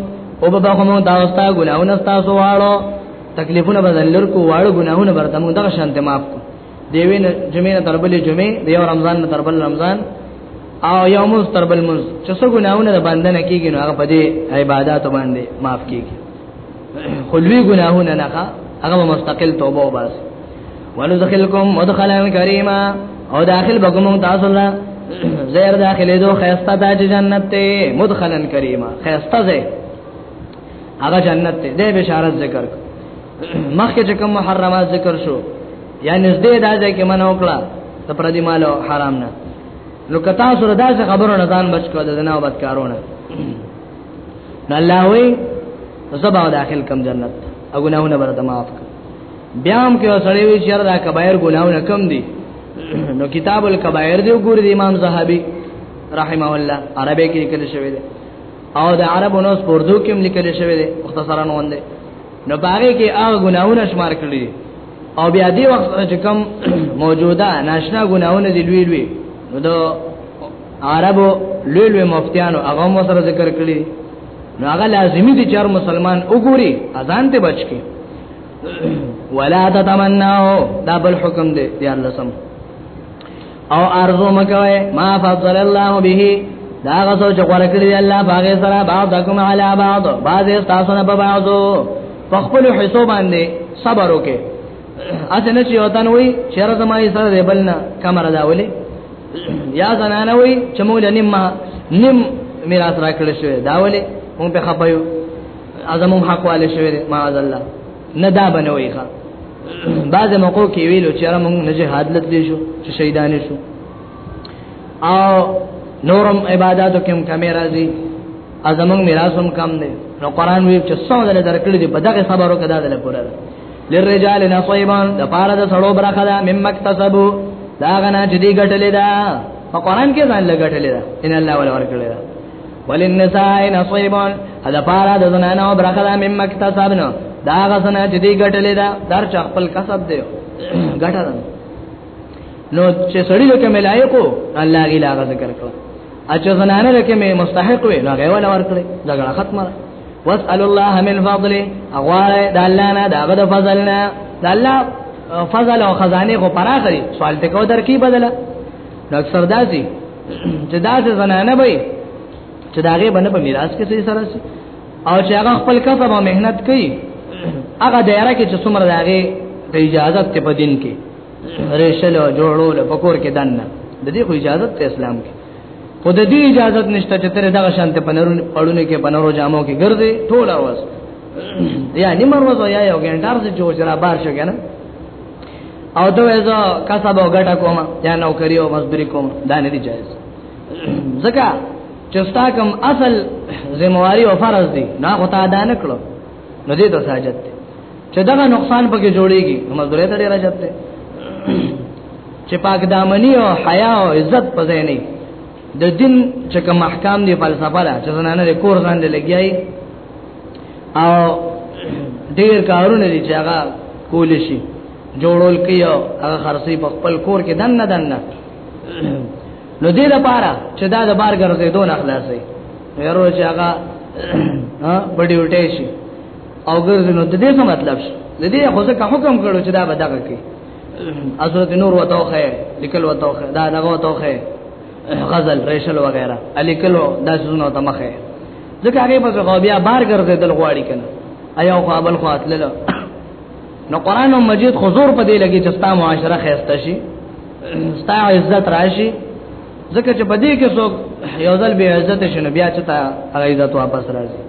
او به بخمو دا واستا ګناهونه تاسو واړو تکلیفونه بدلر کو واړو ګناهونه برته موږ دغه شانته معاف کو دیوین جمعې نه تربلې جمعې د یو رمضان نه تربل رمضان او یو موز تربل موز چې څو ګناونه د باندې نه کیږي نو هغه په دې عبادت باندې معاف کیږي خلوی ګناهونه نه هغه مستقل توبه وباس ونذخلکم مدخلا کریما او داخل بګمو تاسو لا زیر داخله دو خیستا د جنت ته مدخلا کریما خیستا زه هغه جنت ته د بشارت ذکر مخکې چې کوم محرمات ذکر شو یا نږدې دا ځای کې منو کړه ته پر دې مال حرام نه نو کتا سره دا خبرو نه ځان بچ کړه د نه وبد کارونه نه الله وی زبا داخل کم جنت او ګناهونه برته معاف کړ بیا هم کې وسړې وی چې دا کبایر ګناهونه کم دي نو کتاب الکبائر دی وګور دی امام زاهبی رحمه الله عربی کې لیکل شوی دی او د عربو نو سپوردو کې هم لیکل شوی دی مختصرا وندې نو باغې کې هغه ګناونه شمار کړی او بیا دې وخت سره چې کوم موجوده ناشنا ګناونه دی لوی لوی نو د عربو لوی لوی مفتیانو هغه مو سره ذکر کړی نو هغه لازمی دي چې مسلمان وګوري اذان ته بچ کی ولا تتمنوا دا بل حکم دی دی الله سم او ارزو مکوي ما فضل الله به دا غسو چې غوړه کړی الله باغ سره بعضکم علی بعض بعض تاسو نه په بعضو په خپل حسو باندې صبر وکي اته نه چې وطن وای چیر زمای سره دی بلنا کمر دا ولي یا زنانه وای چې موږ نیم ما نیم میراث را کړی شوی دا ولي مونږ په خپایو اعظم حق والے شوی معاذ الله نه دا بنوي ښا بعض موقع کې ویلو چې را موږ نه جهاد لته شو چې شهیدان شو او نورم عبادتو کې هم کمی راځي ازمن میراث هم کم دی نو قران وی چې څو دل درکړي دي په دغه خبرو کې دا دل پوره ده للرجال نصيبان د پاره د سړو برخه ده مم مکتسبو دا غنا چې دی ګټلې ده په قران کې ځان لګټلې ده ان الله ولا ورکړلې ده وللنساء نصيب هدا پارا د زنانو برخه ده مم مکتسبنو دا غسنه چې دی ګټلې ده در چا خپل کسب دی ګټه ده نو چې سړی له کوم لایقو الله غي لا ذکر کړ اچ زنانه له کوم مستحق وي نو غوړ ورکړي جګړه ختمه واسال الله من فضل اغوار د الله نه داغه د فضل نه د الله فضل او خزانه کو پراخري سوال ته کو درکې بدله دا اکثر داسي چې داسې زنانه به چې داغه باندې په میراث کې څه سره شي او چې هغه خپل کسب او مهنت کوي هغه دایره کې چې څومره داغه د اجازه ته په دین کې ریشل او جوړول په کور کې دنه د دې خو اجازه ته اسلام کې خو د دې اجازه نشته چې تر دغه شانته پنرون پړونه کې پنرو جامو کې ګرځي ټول اواز یا نیمه ورځ یا یو ګنټار چې جوړ را بار شو کنه او ته وېزو کسب او ګټه کوم یا نوکری او مزدوری کوم دا نه دی جایز ځکه چې ستا کوم اصل ذمہواری او فرض دی نه خو ته ادا نه کړو نو دې ته ساجت دی چې دا نقصان پکې جوړیږي مزدوري ته ډیر اجت دی چې پاک دامنی او حیا او عزت پځې نه د دین چې کوم احکام دی فلسفه ده چې زنانه کور ځان لګیایي او ډیر کارونه دي چې هغه کول شي جوړول کیو هغه خرسي په خپل کور کې دنه دنه نو دې لپاره چې دا د بار ګرځې دون اخلاصي ورو چې هغه ها بډي وټې شي او ګرځې نو د دې څه مطلب شي د دې خو ځکه حکم کړو چې دا به دغه کې حضرت نور وتوخه لیکل وتوخه دا دغه وتوخه غزل ریشل وغیرہ الیکلو دا سونه تمخه ځکه هغه په ځغو بیا بار ګرځیدل غواړي کنه ایا خو بل خو اتلل نو قران مجید حضور په دې لګي چې ستا معاشره خسته شي ستا عزت راشي ځکه چې په دې کې څوک یو ځل به عزت شنو بیا چې تا هغه عزت واپس راځي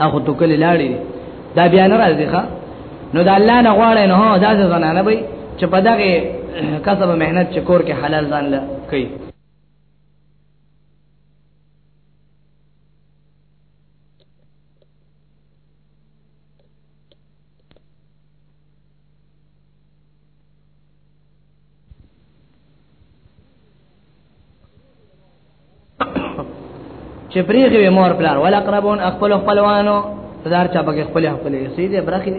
هغه تو کلی لاړی دا بیا نه راځي ښا نو دا الله نه غواړي نو دا ځنه نه وي چې په دغه کسب مهنت چې کور کې حلال ځان لکې چې پریږي وي مور پلار ولا قربون خپل خپلوانو صدر چا بګ خپل خپل سیده برخي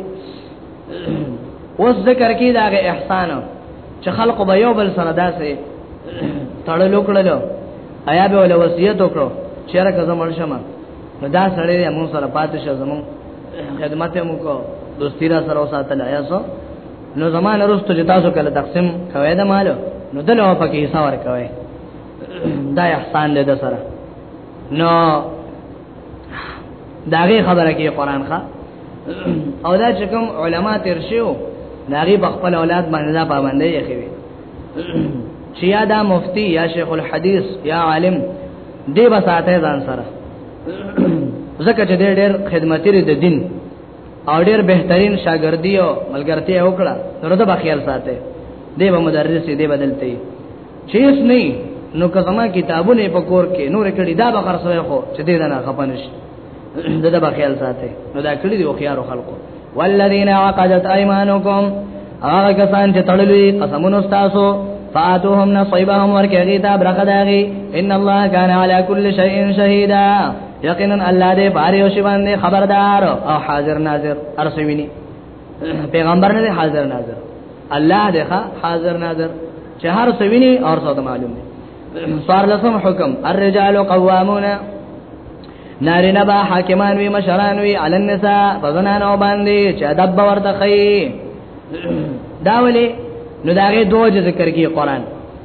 اوس ذکر کې دا احسان چې خلق به یو بل سره داسې تړلو کړلو آیا به ول وصیت وکړو چې راکه زمړ شمه نو دا سړی یې موږ سره پاتې شه زمون خدمت یې موږ کو دوستی را سره وساتل آیا سو نو زمانه رستو چې تاسو کله تقسیم کوي دا مالو نو دلته پکې حساب ورکوي دا احسان دې ده سره نو داغه خبره کې قران ښا او دا چې کوم علما تیر شو داغه بخپل اولاد باندې دا پابندې یې خوي چې یا دا مفتی یا شیخ الحدیث یا عالم دی به ساته ځان سره زکه چې ډېر خدمتي د دین او ډېر بهترین شاګردي او ملګرتیا وکړه نو دا به خیال ساته دی به مدرس دی بدلته چیس نه نو که زما کتابونه په کور کې نور کړي دا به خرڅوي خو چې دې نه خپنش دا د بخیل ساته نو دا کړي دی خو خيار خلکو والذین عقدت ايمانکم هغه کسان چې تړلوي قسمونو تاسو فاتوهم نصيبهم ورکړي دا برخه داږي ان الله كان على كل شيء شهيدا یقینا الله دې باري او شی باندې خبردار او حاضر ناظر ارسویني پیغمبر نه حاضر ناظر الله دې حاضر ناظر چې هر څه ویني او هر څه معلوم دي سوار لسم حکم الرجال قوامون نارینه با حاکمان وی مشران وی علی النساء فزنانو باندې چې ادب ورته خي دا ولي نو داغه دوه ذکر کی قران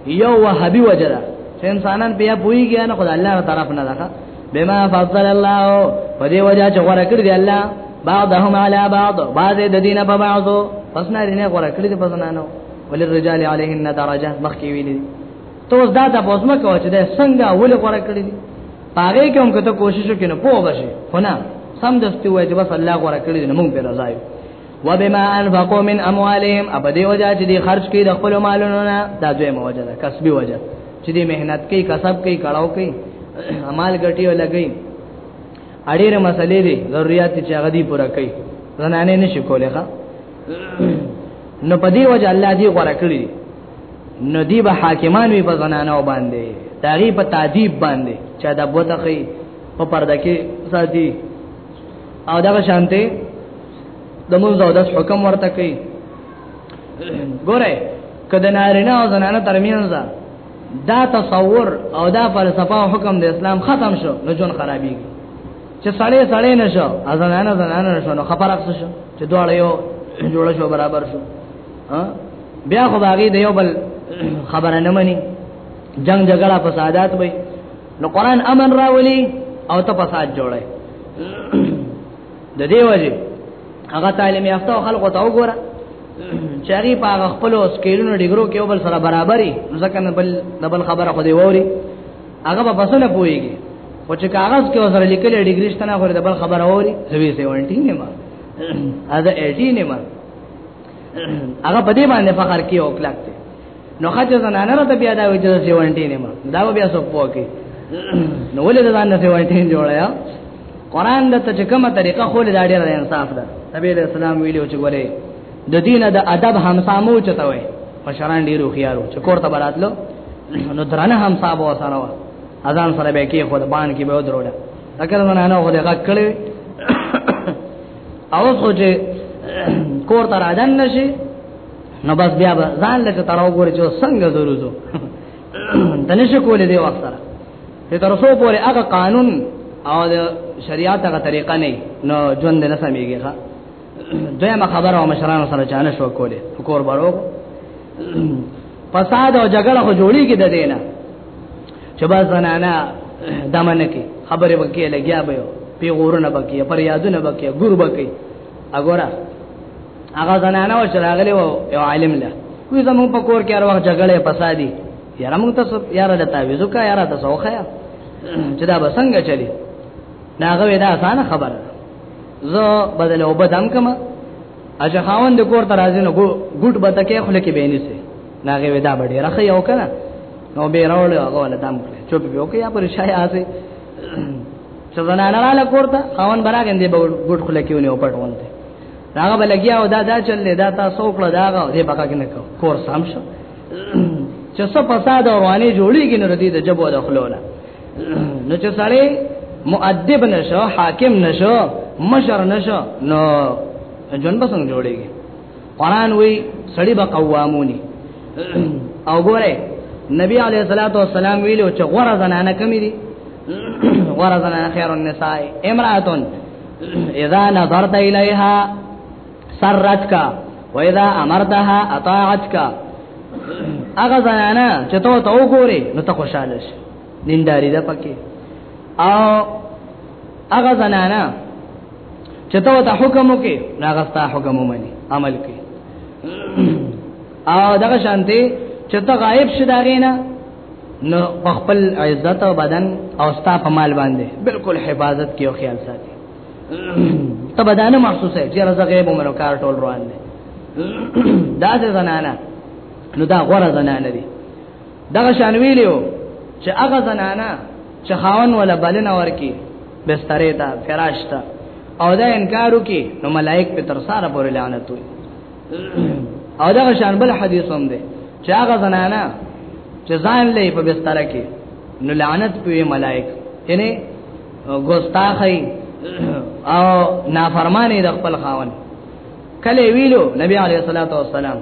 یو وهبي وجدا چې انسانان بیا پويږي نه خدای الله تعالی نه ده بما فضل الله په دې وجه چې غوړه کړی دی الله بعضهم على بعض بعض د دینه په بعضو پس نه رینه غوړه کړی دی په زنانو وللرجال عليهن درجه مخکې ویلي ته اوس دا تاسو مې کوه چې دا څنګه ولې غوړه کړی دی پاره کوم کته کوشش وکړو په وبشه خو نه سم دستي وای چې بس الله غوړه کړی دی موږ په رضا یو وبما انفقوا من اموالهم ابدی وجه چې دی خرج کړي د خپل مالونو نه دا دوی موجه ده کسبي وجه چې دی مهنت کوي کسب کوي کړهو کوي مال ګټي او لګي اړیره مسلې دي ضرورت چې هغه دی پوره کوي زنانه نشي کولای ښا نو په دې وجه الله دی غوړه کړی نو دی به حاکمان وي په زنانه باندې تاغي په تعذيب باندې چې دا بوتخي په پرده کې ساتي او دا شانته د مونږ او د حکم ورته کوي ګوره کله نارینه او زنانه ترمنځ دا تصور او دا فلسفه او حکم د اسلام ختم شو نو جون خرابي چې سړی سړی نشو ازنانه زنانه نشو نو خبره څه شو چې دواړه یو جوړ شو برابر شو بیا خو باغی د یو بل خبره نه مني جنگ جګړه فسادات وي نو قران امن راولي او ته فساد جوړه د دې وجه هغه تعلیم یافته خلکو ته وګوره چې هغه په هغه خپل سکیلونو ډیګرو کې بل سره برابرۍ ځکه نه بل نه بل خبره خو دی ووري هغه په فصله پويږي خو چې کاغذ کې وسره لیکل ډیګری شته نه خو د بل خبره ووري زوی سي ونټی نه ما اده اټی نه ما هغه په دې باندې فخر کوي او کلاک نو خاطر زنانه را ته بیا دا وی چې سیونټین ما دا بیا سو پوکي نو ولې دا نه سیونټین جوړایا قران د ته کومه طریقه خو له ډیر انصاف ده نبی له سلام ویلو چې ګوره د دین د ادب همسامو چته وي مشران ډیرو خيارو چې کوړه براتلو نو درنه همسابو وسره وا اذان سره به کې خود بان کې به ودروړه اکر نه نه خو دې غک کړی او خو چې کوړه را دن نشي نو بس بیا به ځان لکه تر وګورې چې څنګه ضرورو دنه کولې دی وخت سره ته تر څو پورې هغه قانون او د شریعت هغه طریقه نه نو ژوند نه سميږي ښا دویمه خبره او مشرانو سره چانه شو کولې کور بارو فساد او جګړه خو جوړی کې د دینه چې با زنانا دمنه کې خبره وکړي لګیا به پیغورونه وکړي پر یادونه وکړي ګور وکړي اګوره هغه زنانه و چې راغلی و یو عالم له کوی زمو په کور کې هر وخت جګړه فسادي یاره موږ تاسو یاره د تعویذو کا یاره تاسو وخیا چې دا بسنګ چلی ناغه ودا اسانه خبره زه بدل او بدم کما اجه خاوند کور ته راځي نو ګډ بته کې خله کې بینې سي ناغه ودا بډې راخه یو کنه نو به راول هغه ول دم کړ چوپ به وکي یا پر شای آسه چې زنانه را لکورته خاوند براګندې به ګډ خله کې ونی او پټ وانته داغه بلګیا او دا دا چل دا تاسو کړه داغه دې بقا کې نه کور سم شو چې څه فساد رواني جوړیږي نو دې د جبو د خلولا نو چې سړی مؤدب نشو حاکم نشو مشر نشو نو جون بسنګ جوړیږي قران وی سړی به قوامونی او ګوره نبی علیہ الصلوۃ والسلام ویلو چې غره زنانه کمی دي غره زنانه خیر النساء امراتون اذا نظرت الیها سرتک و اذا امرتها اطاعتک هغه زنانه چې ته ته وګوري نو ته خوشاله شې ننداري ده پکې او هغه زنانه چې ته ته حکم وکې هغه ستا حکم ومني عمل کوي او دغه شانتي چې ته غایب شې دا غینه نو خپل عزت او بدن او ستا په مال باندې بالکل حفاظت کې او خیال ساتي ته بدانه محسوسه چې رزق غیب عمر کار ټول روان دي دا د زنانه نو دا غوړه زنانه دي دا شان ویلو چې هغه زنانه چې خاون ولا بلنه ورکی بسترې ته فراش ته او دا انکارو کې نو ملائک په تر سره پورې لعنت وي او دا شان بل حدیث هم دی چې هغه زنانه چې ځان لې په بستر کې نو لعنت په ملائک یعنی ګستاخی او نافرمانی د خپل خاون کله ویلو نبی علیه الصلاۃ والسلام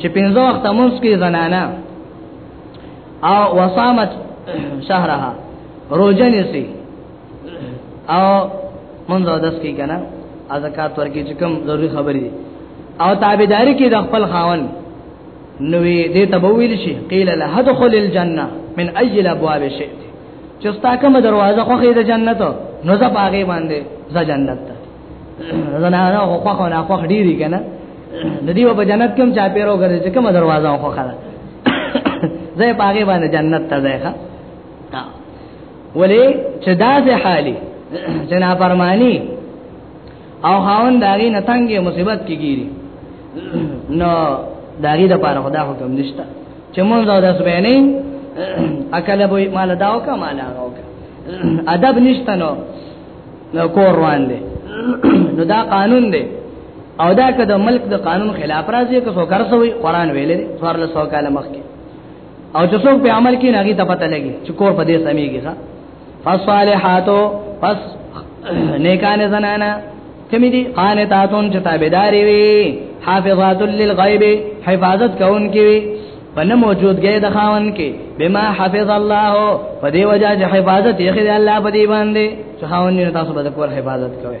چې پنځه وخت مونږ کې زنانه او وصامت شهرها روزنه سي او مونږ دا داس کې کنه ازکات ورکې چې کوم ضروري خبرې دي او تابعداري کې د خپل خاون نوې دې تبویل شي قیل له هدخل الجنه من اي الابواب شئت چې ستا کوم دروازه خو د جنت نو زه پاګې باندې زه جنت ته زنانه خو خو خو نه خو ډیری کنه د دې په جنت کې هم چا پیرو غره چې کوم دروازه خو خره زه پاګې باندې جنت ته ځای ښه ولی چې دا سه حالي جنا فرمانی او خاون داغي نتنګي مصیبت کیږي نو داغي د پاره خدا حکم نشته چې مونږ دا داس به نه اکل به مال داو کا مال هغه کا ادب نشته نو نو کور روان دي نو دا قانون دی او دا که د ملک د قانون خلاف راځي که څوک ارسوي قران ویلې سوار له سو کاله مخکې او چې څوک په عمل کې ناګي ته پته لګي چې کور په دې سميږي ښا فصالحاتو پس نیکانه زنانا کمی دي قانتاتون چې تابعداري وي حافظات للغیب حفاظت کون کی وي په نه موجودګۍ د خاون کې بما حفظ الله په دې وجه چې حفاظت یې خدای الله په دې باندې چې خاون نه تاسو به د کور حفاظت کوي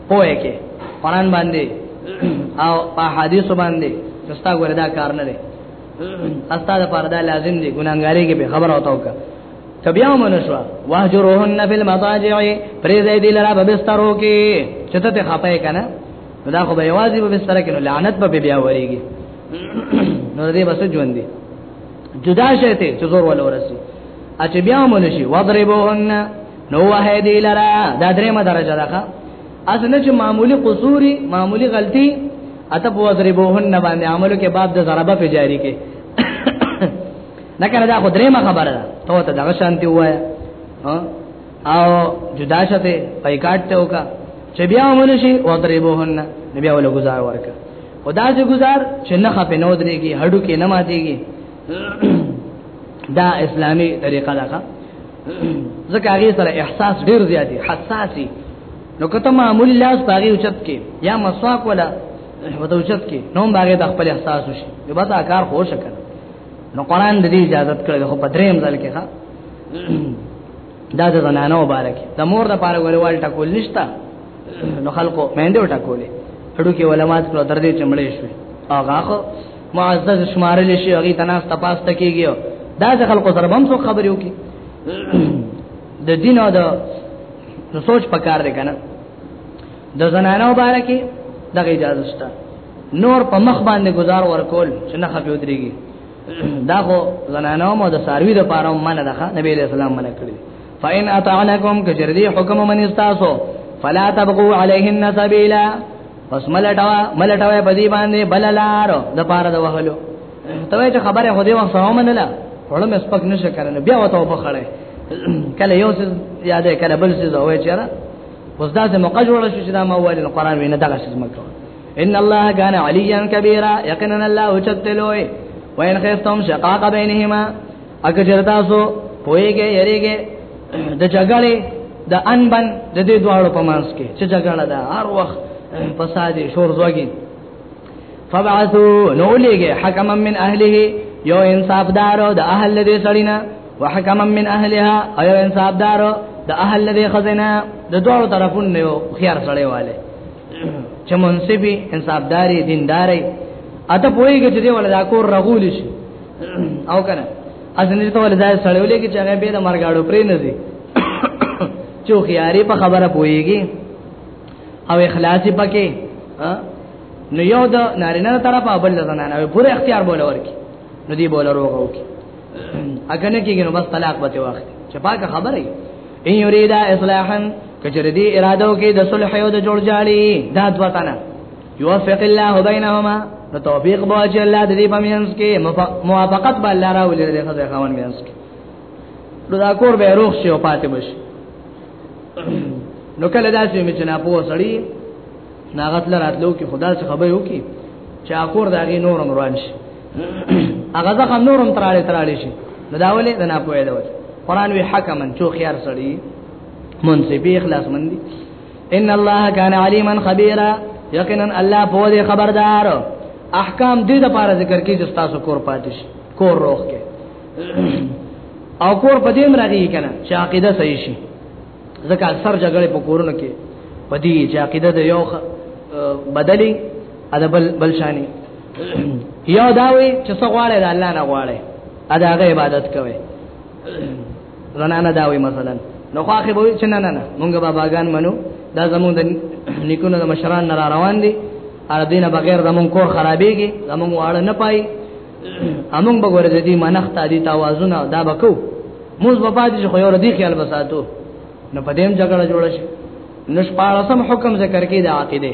پوهه کې قران باندې او په حدیث باندې تاسو غوړه دا کار نه لري استا د پاره دا لازم دي ګناګاری کې به خبر او توکا کبیا منشوا واهجرهن فی المضاجع پریزای دی لرا په بسترو کې چته ته خپای کنه دا خو به یوازې په بستر کې نو لعنت به بیا وریږي نو دې بس ژوند دي جدا شته چې زور ولا ورسی اچ بیا منشي وضربوهن نو وه دی لرا دا درېمه درجه ده از نه چې معمولی قصوري معمولی غلطي اته په وضربوهن باندې عملو کې باب د ضربه په جاری کې نه کنه دا خو درېمه خبره ده ته ته دغه شانتي وایا او جدا شته پایکاټ ته وکا چې بیا ومنه شي وضربوهن نبي اول گزار ورکا خدا چې گزار چې نه خپه نو درېږي هډو کې نه ماتيږي دا اسلامي طریقه ده ځکه هغه سره احساس ډیر زیات دی حساسي نو کته معمول لاس باغی اوچت کې یا مسواک ولا وته اوچت کې نو باغی د خپل احساس وشي یو به دا کار خو شکل نو قران د دې اجازه کړې خو په دریم ځل کې ښا دا د زنانو مبارک د مور د پاره ولوال ټکول نشتا نو خلکو مهندې وټکولې هډو کې علماء کړو تر دې چمړې شوې هغه معزز شمارل شي هغه تناس تپاس تکیږي دا ځکه خلکو سره هم څو خبرې وکي د دین او د سوچ پکار دی کنه د زنانو باره کې دغه اجازه شته نور په مخ باندې گزار ورکول چې نه خپل ودرېږي دا خو زنانو مو د ساروی د پاره منه ده نبی له سلام منه کړی فإن أطعنكم كجردي حكم من استاسو فلا تبغوا عليهن سبيلا پس ملټوا ملټوا په دې باندې بللار د پاره د وهلو ته چې خبره خو دې وخت سره منله وړو مې سپک نشه کړنه بیا وته وبخړې کله یو څه یادې کله بل څه وای چیرې اوس دا څه موقع جوړ شو چې دا ما ویل قرآن وینه دغه څه مکو ان الله كان عليا كبيرا يقينا الله وجدلوه وان خفتم شقاق بينهما اګه چرتا سو پويګه يريګه د جګړې د انبن د دې دواړو په منځ کې چې جګړه ده هر وخت فساد شور زوګي فبعثوا نولګه حکما من اهله یو انصاف دارو د اهل دې سړینا وحکما من اهلها ایو انصاف دارو د اهل دې خزینه د دوه طرفونو نه یو خيار سړی والے چې منصبي انصافداري دینداري اته پويږي چې دی ولا دا کور رغول شي او کنه ازنه ته ول ځای سړیولې کې چې هغه به د مرګاړو پرې نه دي چوخیاري په خبره پويږي او اخلاصي پکې نو یو د نارینه طرف او بل زنانه وي پوره اختیار بوله ورکی نو دی بوله روغو کی اګه نه کیږي نو بس طلاق به وخت چې پاکه خبره ای ان یریدا اصلاحا کچری دی اراده وکي د صلح او د جوړ جاړي دا دوتنه یوفق الله بینهما نو توفیق به چې الله دې په مینس کې موافقت به الله راولي دې خزه خوان مینس کې نو دا کور به روغ شي او پاتې بشي نو کله داسې مې چې نه پوه سړی ناغت لراتلو کې خدا څخه خبرې وکي چې اکور داغي نورم روان شي هغه ځکه نورم تراړي تراړي شي نو دا ولې د نه پوهې دا وجه قران وی حکمن چو خيار سړی منصفي اخلاص مندي ان الله کان علیما خبیرا یقینا الله په دې خبردار احکام دې د پاره ذکر کې چې تاسو کور پاتیش کور روخ کې او کور په دې مرغی کنه چې عقیده صحیح شي ځکه اکثر جګړې په کورونو کې په دې چې عقیده د یو بدلی ادبل بلشانی یو داوی چې څو غواړي د الله نه غواړي ادا غي عبادت کوي زنانه دا وی مثلا نو خو هغه به چې نه نه نه مونږ باباګان منو دا زمونږ د نیکونو د مشران نه روان دي ار دینه بغیر زمونږ کور خرابېږي زمونږ واړه نه پای امون به ګورې دې منښت دي توازن دا بکو موږ په پاتې خو یو ردی خیال بساتو نو پدیم جګړه جوړ شي نش پاړسم حکم ذکر کې د عقیده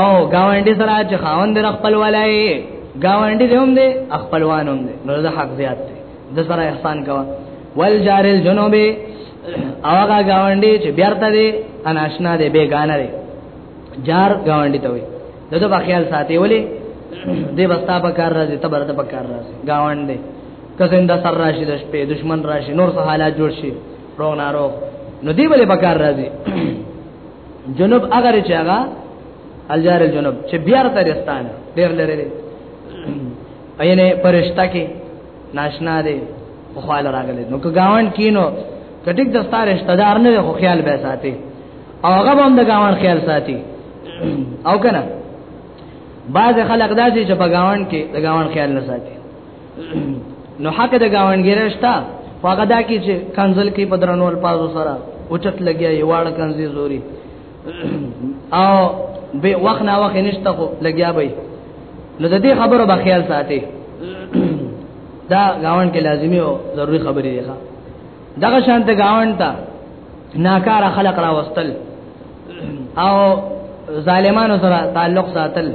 او گاونډي سره چې خاوند در خپل ولای گاونډي دې هم دې خپلوان هم دې نو د حق زیات دې د سره احسان کوا ول جار الجنوب او هغه گاونډي چې بیرته دې ان آشنا دې بیگانه دې جار گاونډي ته وي دغه په خیال ساتي ولې دې بستا په کار راځي ته برته په کار راځي گاونډي کزنده سر راشي د شپې دشمن راشي نور څه حالات جوړ شي روغ ناروغ نو دی ولې په کار راځي جنوب اگر چې هغه الجار الجنوب چې بیا ترستان ډیر لري دی اینه پرشتہ کې ناشنا دی خو خال راغلی نو که گاون کینو کټیک د ستاره رشتہ دار نه خو خیال به ساتي او هغه هم د گاون خیال ساتي او کنه بعض خلک داسې چې په گاون کې د گاون خیال نه ساتي نو حق د گاونګیر شتا هغه دا کی چې کنزل کې پدرنول پازو سره اوچت لګیا یې واړه کنزي زوري او به وخت نه وخت نشته خو لګیا به نو د دې خبرو به خیال ساتي دا گاون کې لازمی او ضروری خبرې دي ښا دغه شانت گاوند ته ناکاره خلق را وستل او ظالمانو سره تعلق ساتل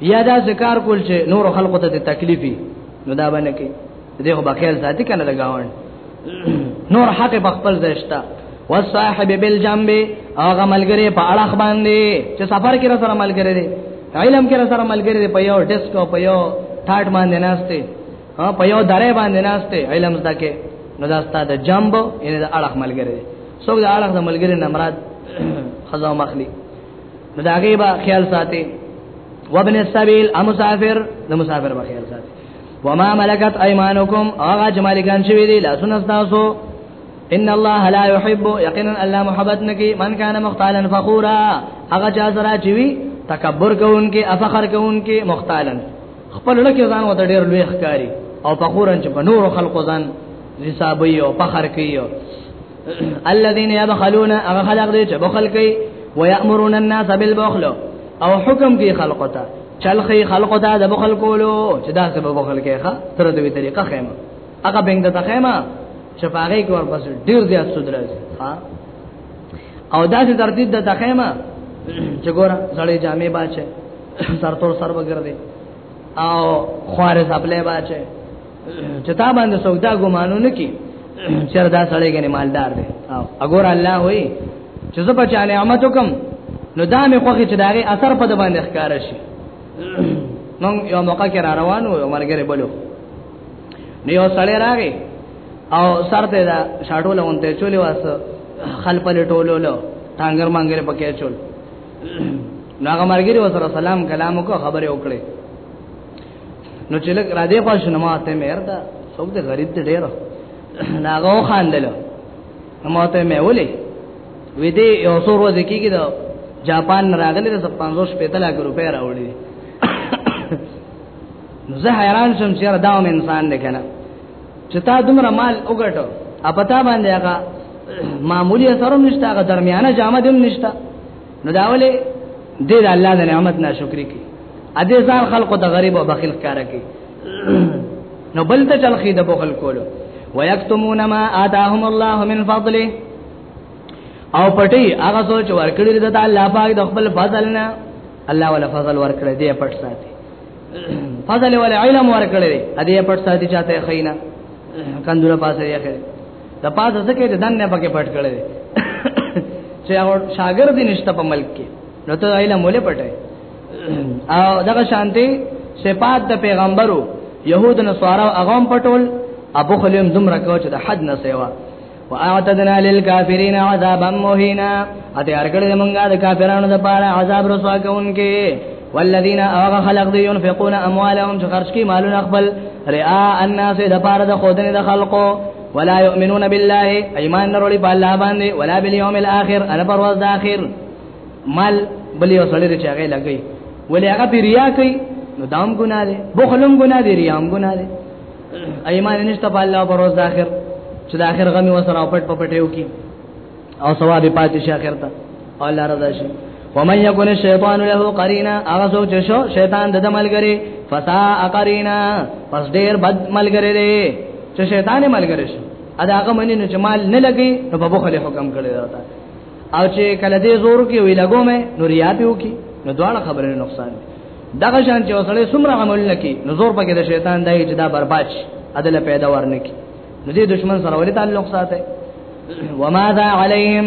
یا دا ذکر کول چې نور خلقو ته تکلیفي نو دا باندې کې دغه بخیل ذاتی کنه دا گاوند نور حق په خپل ځشتا والصاحب بالجنب هغه ملګری په اړه باندې چې سفر کې سره ملګری دی علم کې سره ملګری دی په یو ډیسک په یو ټاټ باندې ناشته ها په یو درې باندې ناشته علم زده کې نو دا ستاسو د جنب ان د اړه ملګری دی څوک د اړه د ملګری نه مراد خزا مخلی نو دا غیبه خیال ساتي وابن السبيل امسافر د مسافر په خیال ساتي وما ملکت ايمانكم اغه جمالکان شوی دی لاسونه تاسو ان الله لا يحب يقينا الله محبت نکي من كان مختالا فخورا اغه چا سره چوي تکبر کوونکې افخر کوونکې مختالن خپل لکه ځان وته ډیر لوی ښکاری او فخورن چې په نور خلکو ځان حسابي او فخر کوي الذين يبخلون هغه خلق دي چې بخل کوي ويأمرون الناس بالبخل او حکم کوي خلقو ته چلخي خلقو ته د بخل کولو چې دا څه بخل کوي ښه تر دې طریقه خیمه هغه بنګ ته خیمه چې پاره کې ورپسې ډیر زیات سود راځي ها او دا چې ترتیب د تخیمه چې ګور زړې جامې باچه سر تور سر وګرځي او خوارې سپلې باچه چې تا باندې سودا ګمانو نه کی چر دا سړی غني مالدار دی او اګور الله وای چې زه په چا نعمت وکم نو دا مې خوخه چې داغه اثر په د باندې ښکار شي نو یو موقع کې را روانو یو مرګره بلو نو یو سړی راغی او سر ته دا شاډو لونته چولې واس خلپل ټولو له ټانګر مانګر پکې چول نو هغه مرګري وسره سلام کلام کو خبره وکړي نو چې لک را دې خوښ نه ماته مې اردا څوک دې غریب دې ډېر ناغو خاندل ماته مې ولې وې دې یو څو ورځې کېږي دا جاپان راغلي د 500 پېته لا روپې راوړي نو زه حیران شم چې دا انسان دی کنه چې تا دومره مال وګټو اپتا باندې هغه معمولی اثرم نشته هغه درمیانه جامه دم نشته نو دا ولې دې د الله د نعمت ناشکری کی ا دې ځان خلقو ته غریب او بخیل ښکارا کی نو بل ته چلخی د بخل کولو ويكتمون ما آتاهم الله من فضله او پټي هغه سوچ ورکړي د الله پاک د خپل فضل نه الله ولا فضل ورکړي دې پټ ساتي فضل ول علم ورکړي ا دې پټ ساتي چاته خینا کندره پاسه یې کړي د پاسه ځکه د دنه پکې پټ کړي چې او شاګرد نشته په ملک کې نو ته علم ولې پټه او دغه شانتي صفات د پیغمبرو يهود نو سوارو اغام پټول ابو خلیم دوم رکو چې د حد نه سیوا واعتدنا للكافرين عذابا مهينا اته ارګړې مونږه د کافرانو د پاره عذاب رسوا کوونکې والذین اوغ خلق دی ينفقون اموالهم چې خرج کی مالونه خپل رعاء الناس د پاره د خودنه د خلقو ولا يؤمنون بالله ایمان نرولي په الله باندې ولا باليوم الاخر انا پرواز د اخر مال بل یو سړی چې هغه لګي ولې هغه ریا کوي نو دام ګناه ده بخلم ګناه دی ریام ګناه دی ایمان نشته په الله پر ورځ اخر چې د اخر غمی وسره پټ په پټیو کې او ثواب پاتې شي اخر ته او الله رضا شي ومن يكن الشيطان له قرينا هغه څوک چې شو شیطان د ملګری فسا قرينا پس ډیر بد ملګری دی چې شیطان ملګری شي ادا هغه منی نو چې مال نه لګي نو په بخل حکم کړی راته او چې کله دې زور کې وی لګو مې نو ریا پیو کې نو دواړه خبره نقصان دي دغه شان چې وسړې څومره عمل نکي نو زور پکې د شیطان دای چې دا برباد شي عدل پیدا ورنکي نو دې دشمن سره ولې تعلق ساته وماذا عليهم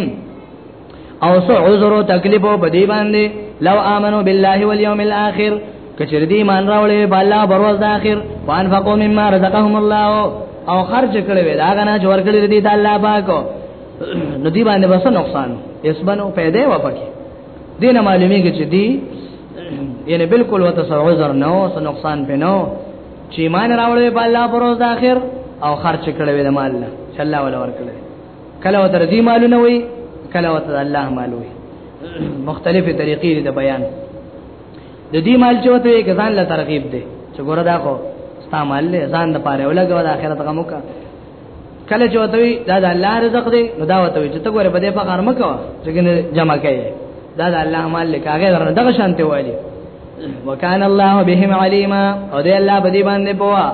او سو عذر او تکلیف په دې باندې لو امنو بالله واليوم الاخر کچر دې مان راولې بالا بروز د اخر وان فقو مما رزقهم الله او خرج کړي وې دا غنا چې ورکړي دې د الله پاک نو دې باندې بس نقصان اسبنو پیدا و پکې دینه معلومیږي چې دی یعنی بالکل وته سوزر نه او څه نقصان په نو چې ایمان راوړې په الله پر ورځ اخر او خرچ کړې د مال نه چې الله ولا ورکړي کله وتر دې مالونه وي کله وتر الله مال وي مختلفه طریقې د بیان د دې مال چې وته یې ځان له ترغیب دی چې ګوره دا خو ستا مال له ځان د پاره ولګو د آخرت غمو کا کله چې وتوي دا د الله رزق دی نو دا وتوي چې ته ګوره بده په کار مکو چې جمع کوي دا د الله مال لکه هغه درنه دغه شانته وایي وکان الله بهم علیما او دې الله بدی باندې پوا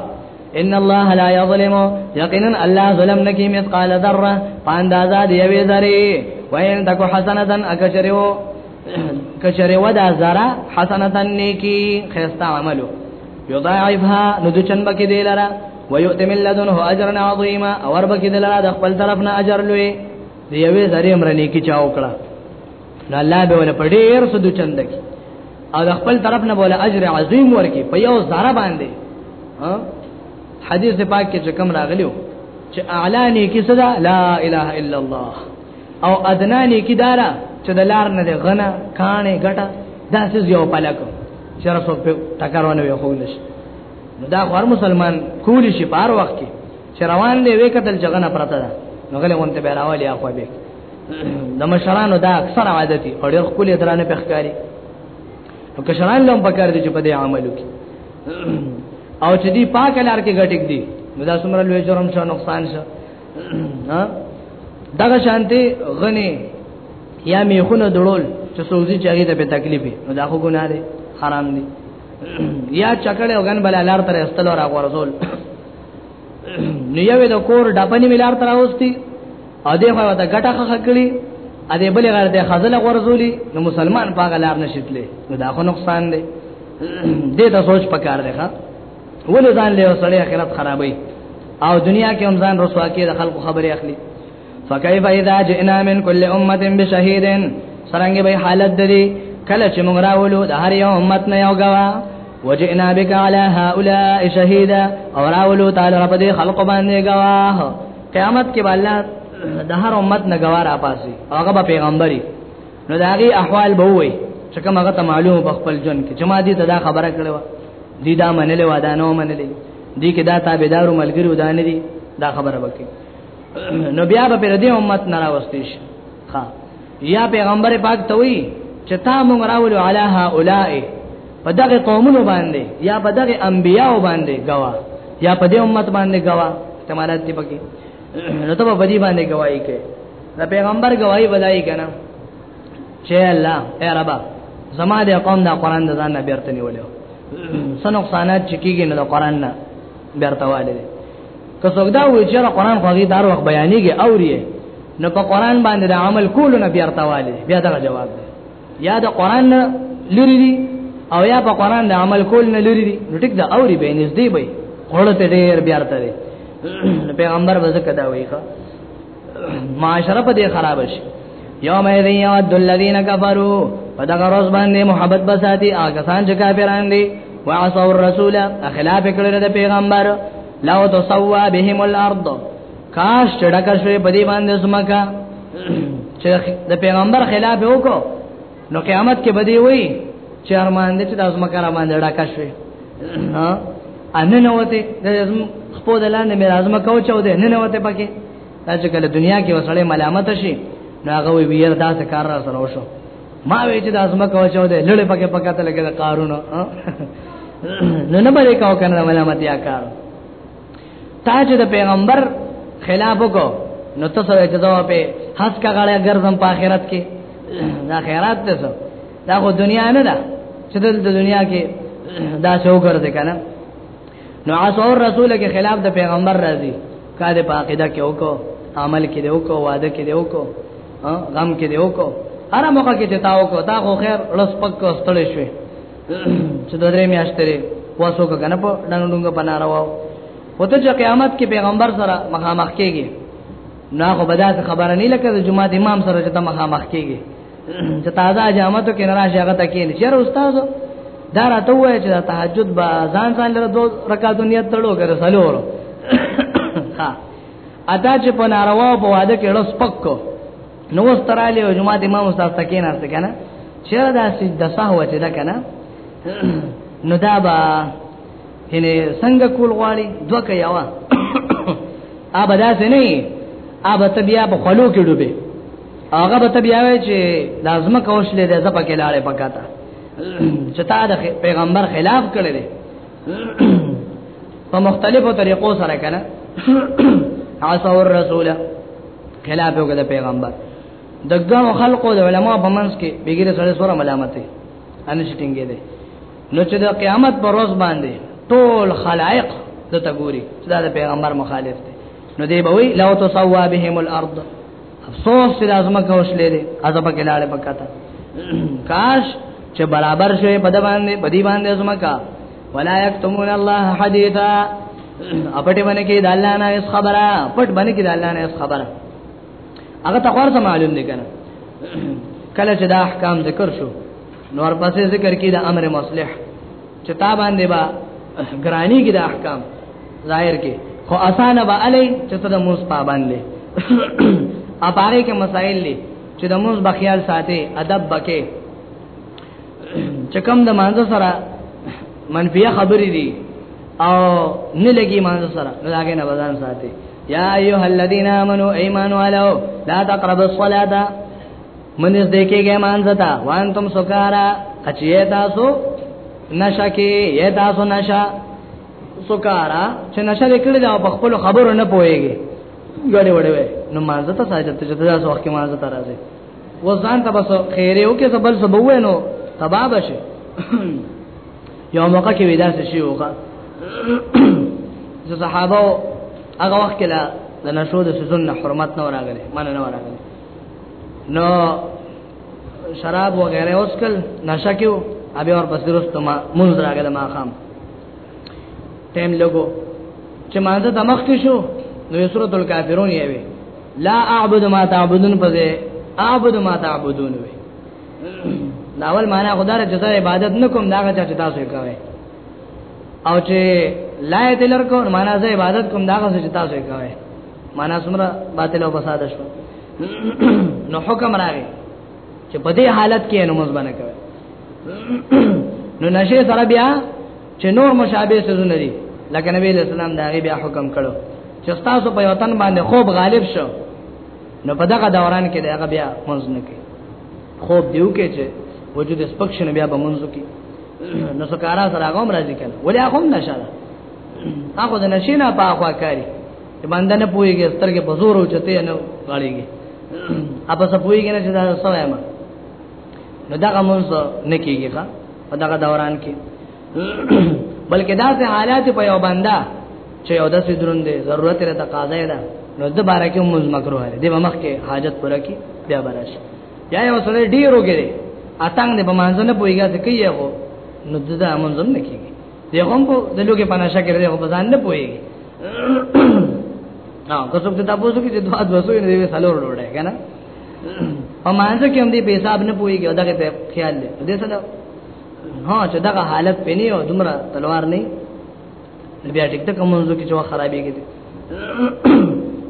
ان الله لا یظلم یقینا الله ظلم نکي مثقال ذره پاندازا دی وی ذری وین تکو حسنتن اکشرو کشره ودا زرا حسنتن نیکی خیستا عملو یضاعفها ندو چنبکی دی لرا ويؤتي من لدنه اجرا عظيما اور بکی دلرا د خپل طرف نه اجر لوی دی یوې ذری امر نه کی چاو کړه نو الله به ول پډیر سود چند کی او د خپل طرف نه بوله اجر عظیم ورکی په یو ذره باندې ها حدیث پاک کې کوم راغلیو چې اعلی نه کی صدا لا اله الا الله او ادنا نه کی دارا چې د لار نه غنه کانه غټه داسې یو پلک چې رسو په ټکرونه وي خو نشي نو دا هر مسلمان کولی شي په هر وخت کې چې روان دی وې کتل جګه نه پرته ده نو غلې مونته به راوالي اخو به د مشرانو دا اکثر عادتي او ډېر خپل درانه پخکاری نو کشران لوم پکار دي چې په دې عملو کې او چې دی پاک لار کې غټک دي نو دا څومره لوی جرم شو نقصان شو ها دغه شانتي غني یا میخونه دړول چې سوزي چاغي ته په تکلیف نو دا خو ګناه دي حرام دي یا چکړې وګن بل لار تر استل را ورزول نو یوې د کور ډپنی ملار تر اوستي ا دې خو ته ګټه خخکړي ا دې بل غړ دې خزل ورزولي نو مسلمان پاګه لار نشیتلې نو دا خو نقصان دی دې ته سوچ پکار دی ښا ولې ځان له سړی اخرت خرابې او دنیا کې هم ځان رسوا کې د خلکو خبرې اخلي فكيف اذا جئنا من كل امه بشهيد سرنګ به حالت دي کله چې موږ راولو د هر یو امت نه یو غوا وجئنا بك على هؤلاء شهيدا او راولو تعالی رب دې خلق باندې غواه قیامت کې الله د هر امت نه غوا را پاسي هغه به پیغمبري نو داغي احوال به وي چې کوم هغه ته معلوم په خپل جون کې جما دي ته دا خبره کړې و دي دا منلې و دا نو منلې دي کې دا تابعدارو ملګرو دانه دي دا خبره وکړي نو بیا به پر دې امت نه راوستي شي ها یا پیغمبر پاک ته وی چې تا مونږ راولو علی هؤلاء په دغه قومونو باندې یا په دغه انبیاو باندې گوا یا په دې امت باندې گوا استعمالات دی پکې نو ته په دې باندې گواہی کې دا پیغمبر گواہی بدایي کنه چې الله اے رب زما دې قوم دا قران د ځان نه بیرته نیولیو سنقصانات چې کیږي نو قران نه بیرته والي دي که څوک دا وایي چې قرآن خو هغه دار وخت بیانېږي اوري نو په قرآن باندې د عمل کولو نه بیرته والي بیا دا جواب دی یا د قرآن لري دي او یا په قرآن د عمل کول نه لري دي نو ټیک دا اوري به نږدې به خړته ډېر بیرته دي پیغمبر وځکه دا وایي معاشره په دې خراب شي یوم یذ یود الذین کفروا فدغه روز باندې محبت بساتی هغه سان چې کافران دي وعصوا الرسول اخلاف کړل د پیغمبر لو تسوا بهم الارض کاش چډکه شوی په دې باندې سمکا چې د پیغمبر خلاف وکړو نو قیامت کې بدی وای چې ارمان دې چې د ازمکه را باندې ډاکا شوي ها ان نه وته د ازم خپل دلانه مې ازمه کو چاو دې نه نه وته پکې دا چې کله دنیا کې وسړې ملامت شي نو هغه وی ویر دا څه کار را سره وشو ما وی چې د ازمه کو چاو دې لړې پکې پکاته لګې د قارونو نه نه باندې کاو کنه ملامت یا کار تا چې د پیغمبر خلاف وکړو نو ته سره چې دا په حس کا غړې ګرځم په آخرت کې دا خیرات ته سو دا خو دنیا نه ده چې د دنیا کې دا څو ګرځي کنه نو اسور رسول کې خلاف د پیغمبر راځي کاده په عقیده کې وکړو عمل کې دی وکړو وعده کې دی وکړو غم کې دی وکړو هر موقع کې چې تا وکړو تا خو خیر لس پک کو ستړې شوې چې د درې میاشتې واسو کنه په ډنګ ډنګ بناره واو وته چې قیامت کې پیغمبر سره مخامخ کېږي نو هغه بدا خبره نه لکه د جمعه امام سره چې ته مخامخ کېږي چې تازه جامتو کې نه راځي هغه ته کې نه چیرې استاد دا راته وایي چې تهجد با ځان ځان لره دوه رکعات نیت تړو ګره سلور ها ادا چې په ناروا په واده کې لوس پکو نو واستراله او جمعه امام استاد تکین ارته کنه چې دا سجده سهو چې دا کنه نو دا با یعنی څنګه کول غواړي دوه کوي وا ابا دا څه نه ابا ته بیا په خلو کې ډوبه هغه به ته بیا وای چې لازم کوشلې د زپکه لاړې پکاته چې تا د پیغمبر خلاف کړل په مختلفو طریقو سره کنه عصا الرسول خلاف وکړه پیغمبر دغه خلقو د علما په منځ کې بغیر سره سره ملامت دي ان شټینګې دي نو چې د قیامت پر ورځ باندې ټول خلائق د تګوري دا د پیغمبر مخالف دي نو دی به وی لو تصوا بهم الارض افسوس چې لازمه کوشلې دې ازبه کې لاړې پکاته کاش چې برابر شوی په باندې په دې باندې ازمه کا ولا یکتمون الله حدیثا اپټ باندې کې د الله نه اس خبره پټ باندې کې د الله نه اس خبره هغه تخور سم معلوم دي کنه کله چې دا احکام ذکر شو نور پسې ذکر کې د امر مصلح چې تا باندې با ګرانی کې د احکام ظاهر کې خو اسانه به علی چې ته د موس پابند لې اپاره کې مسائل لې چې د موس بخیال ساتي ادب بکې چې کوم د مانزه سره منفیه خبرې دي او نه لګي مانزه سره نو هغه نه بدن ساتي یا ایها الذین آمنو ایمانو علیو لا تقربوا الصلاة منځ دې کېږي مانځه تا وان تم سکارا اچې تاسو نشه کې یې تاسو نشه سکارا چې نشه لیکل دا په خپل خبرو نه پويږي ګړې وړې وې نو مانځه تا ساجت چې تاسو وخت کې مانځه تا راځي وزان ته بس خیره او کې سبل سبو نو تبا بشه یو موقع کې ودا څه شي وکړه چې صحابه هغه وخت کې لا د نشو د سيزون نه حرمت نه وراغله معنی نه وراغله نو شراب وغیرہ اوس کل نشه کیو ابي اور پس درست ما مونږ راغله ما خام ټیم لګو چې مانځه دمخ کې شو نو سورۃ الکافرون یې وی لا اعبد ما تعبدون پځه اعبد ما تعبدون وی ناول معنا خدای چې زه عبادت نکوم دا غچا چې تاسو یې کوي او چې لایت لر کو معنا زه عبادت کوم دا غچا چې تاسو یې کوي معنا سمرا باطل او فساد شو نو حکم راغی چې په دې حالت کې نو موږ باندې کوي نو نشه سره بیا چې نور مشابه څه نه دي لکه نبی له سلام دا غي بیا حکم کړو چې تاسو په وطن باندې خوب غالب شو نو په دغه دوران کې دا بیا موږ نه کوي خوب دیو کې چې وجود سپکشن بیا به منځو کې نو سکارا سره هغه راځي کنه ولې هغه هم نشه ده هغه د نشې نه په اخوا کوي چې باندې نه پويږي سترګې په زور او چته نه غاړيږي اپا څه پويږي نه چې دا سوې ما نو دا مونږ نه کیږي ښا په دغه دوران کې بلکې دا سه حالات په یو بندا چې یو داسې دروند ضرورت لري تقاضا ده نو د بارا کې مونږ مکرو لري د مخ کې حاجت پوره کی بیا براش یا یو سره ډیرو کې اتنګ دې په مانځنه پويږي ته کوي هو نو دا مونږ نه کیږي دی هم په د لوګي په نشه کې دی خو ځان نه پوي نو که څوک ته تاسو کې چې دوا د وسوي نه دی سالور وروړي کنه او مانځه کې هم دی په حساب نه پوي کې دغه په خیال دی دې سره ها چې دغه حالت پېنی او دومره تلوار نه بیا ټیک ته کومونځو کې چې خرابې کې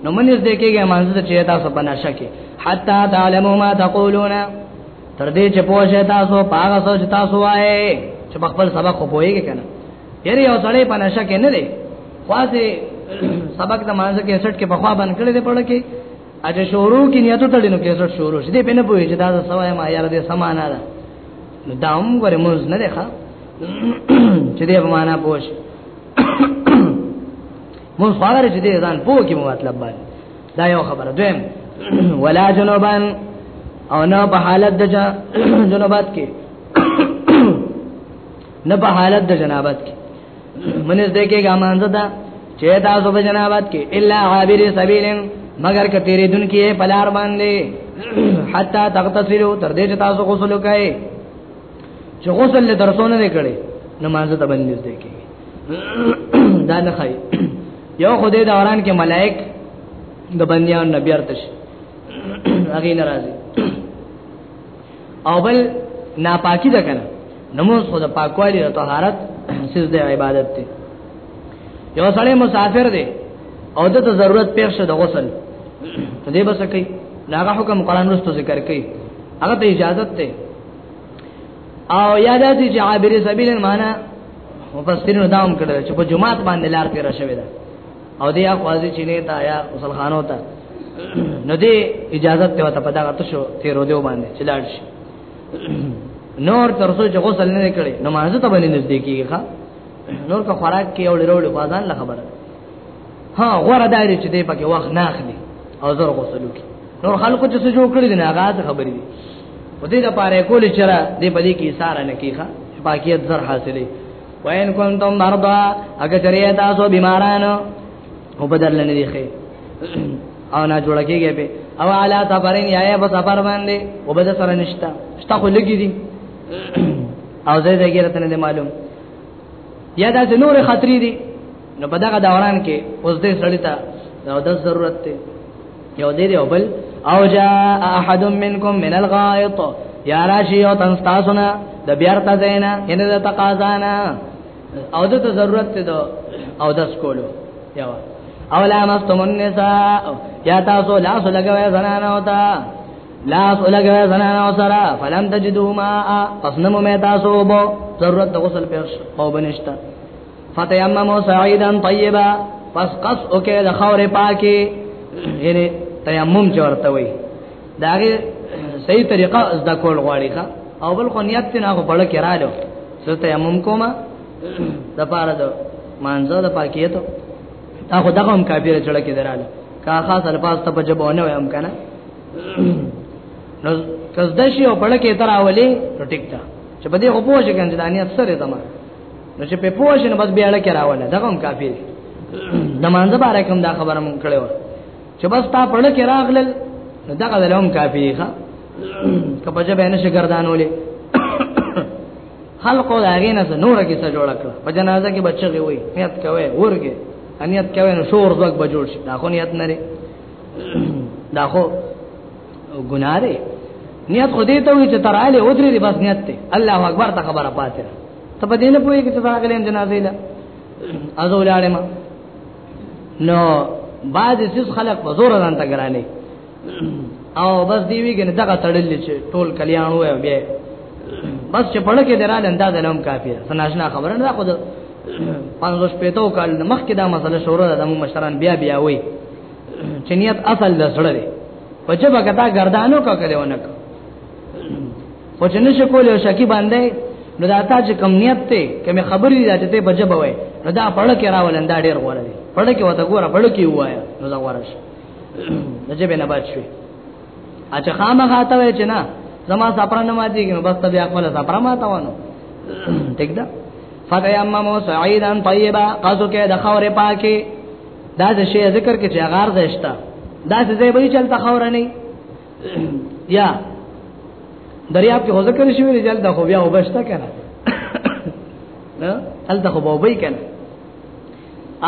نو منځ دې کېږي مانځه چې تاسو په نشه کې حتا تعلموا ما تقولون تر دې چې پوه شئ تاسو پاغه سوچ تاسو وایې چې خپل سبق خو پوهیږئ کنه یری یو سړی په نشه کې نه دی خاصه سبق د مانځه کې سټ کې په خوا باندې کړی دی پړ کې اج شروع کې نیتو تړینو کې سټ شروع شې دې په نه پوهې چې دا سوای ما یار دې سمانا ده نو دا هم غره موږ نه ده ښا چې دې په معنا پوښ موږ خبره چې دې ځان پوه کې مطلب باندې دا یو خبره دویم ولا جنوبان او نه په حالت د جنوبات کې نه په حالت د جنابت کې منځ دې کې ګامانځه دا چې تاسو په جنابت کې الا عابر سبیلن مگر کتیرې دن کې پلار باندې حتا تغتسلوا تر دې چې تاسو غسل وکړئ چې غسل له درسونه نه کړي نماز ته باندې دې کې دا نه خای یو خدای د اوران کې ملائک د بندیان نبی ارتش هغه ناراضي او بل ناپاکی ده کنه نماز خو د پاکوالی او طهارت سیز د عبادت دی یو سړی مسافر دی او د ضرورت پیښ شه د غسل ته دې بس کوي داغه حکم قران رستو ذکر کوي هغه ته اجازه ته او یاداتي چې عابر سبیل معنا مفسرین دا هم کړل چې په جمعات باندې لار پیرا شوی ده او دی اخوازی چې نه تا یا غسل خانو ته نو دی اجازه ته وته پدا غته شو تیرو دیو باندې چلاړ شي نور تر څو چې غسل نه کړي نو مازه ته باندې نږدې کیږي ښا نور که خوراک کې او لرول بازان له خبره ها غوړه دایره چې دې پکې وخت نه اخلي او زر غسل وکړي نور خلکو چې څه جوړ کړی نه هغه خبرې دي په دې لپاره کول چې را دې په دې کې ساره نه کیخه پاکیت زر حاصلې وین کنتم مرضا اگر چریا تاسو بیمارانو او بدل نه دی خې او نه جوړ کېږي به او علا سفرین یا په سفر باندې او بده سره نشتا شتا خو لګی دي او زه دې ګرته نه معلوم یا دا نور خطرې دي نو په دغه دوران کې اوس دې سړی ته دا د ضرورت ته یو دې یو بل او جاء احد منکم من الغائط یا راشی او تن تاسو نه د بیارته زینا ان د تقاضانا او د ضرورت ته دو او د سکولو یو او لا مستم النساء یا تاسو لاس لګوي زنان او تا لاس لګوي زنان او سرا فلم تجدو ما پس نمو می تاسو بو ضرورت د غسل پیش او بنشتا فتیممو سعیدا طیبا پس قص او کې د خورې پاکي یعنی تیمم چورته وي داغه صحیح طریقه از د کول غواړي ښا او بل خو نیت نه غو بل کې رالو زه تیمم کومه د پاره د مانزه د پاکیته تا خو دغه هم کافر چړه کې دراله کا خاص الفاظ ته په جبونه ویم کنه نو کزدشي او بل کې تر اولی ټیک تا چې په دې خو پوه شي کنه دانی اکثر زمانه نو چې په پوه شنه بس بیا لکه راواله دا هم کافی دی د مانځه باره کوم دا خبره مونږ کړو چې بس تا په لکه راغلل نو دا غل هم کافی ښه کپه چې بینه شګردانولې خلقو دا غینه سره نور کې څه جوړ کړ په جنازه کې بچي وي نیت کوي ورګه انیت کوي نو شور زوګ بجوړ شي دا خو نیت نه لري دا خو ګناره نیت خو دې ته وي چې تراله ودرې بس نیت ته الله اکبر ته خبره پاتره ته په دې نه پوهې کې څه غلې جنازې لا ازو لاړې ما نو بعد سیس خلق په زور ځان ته ګرانې او بس دی وی کنه دغه تړلې چې ټول کلیان وای بیا بس چې پړ کې دراله انداز لهم کافی سناشنا خبره نه خو پنځو شپېتو کال مخکې دا مسله شروع ده مو مشران بیا بیا وای چې نیت اصل د سره دی په جبه کتا گردانو کا کړي ونک خو چې نشه کول او شکی باندې نو دا تا چې کم نیت ته کمه خبرې دي چې ته بجب وای نو دا پړ کې راولن دا ډیر غوړه دي پړ کې وته ګوره پړ کې وایا نو دا غوړه شي نجب نه بچوي اچھا خامخا ته وای چې نه زما سپر نه ماتي کې بس ته بیا خپل سپر ماته ونه ټیک ده فتیممو سعیدا طیبا قصو کې د خورې پاکي دا د شی ذکر کې چې غار زشتا دا څه ځای به چلته خور نه یا دریاب کې هوځه کړی شوی رجال دا خو بیا وبشته کنه نه هلته خو بوبې کنه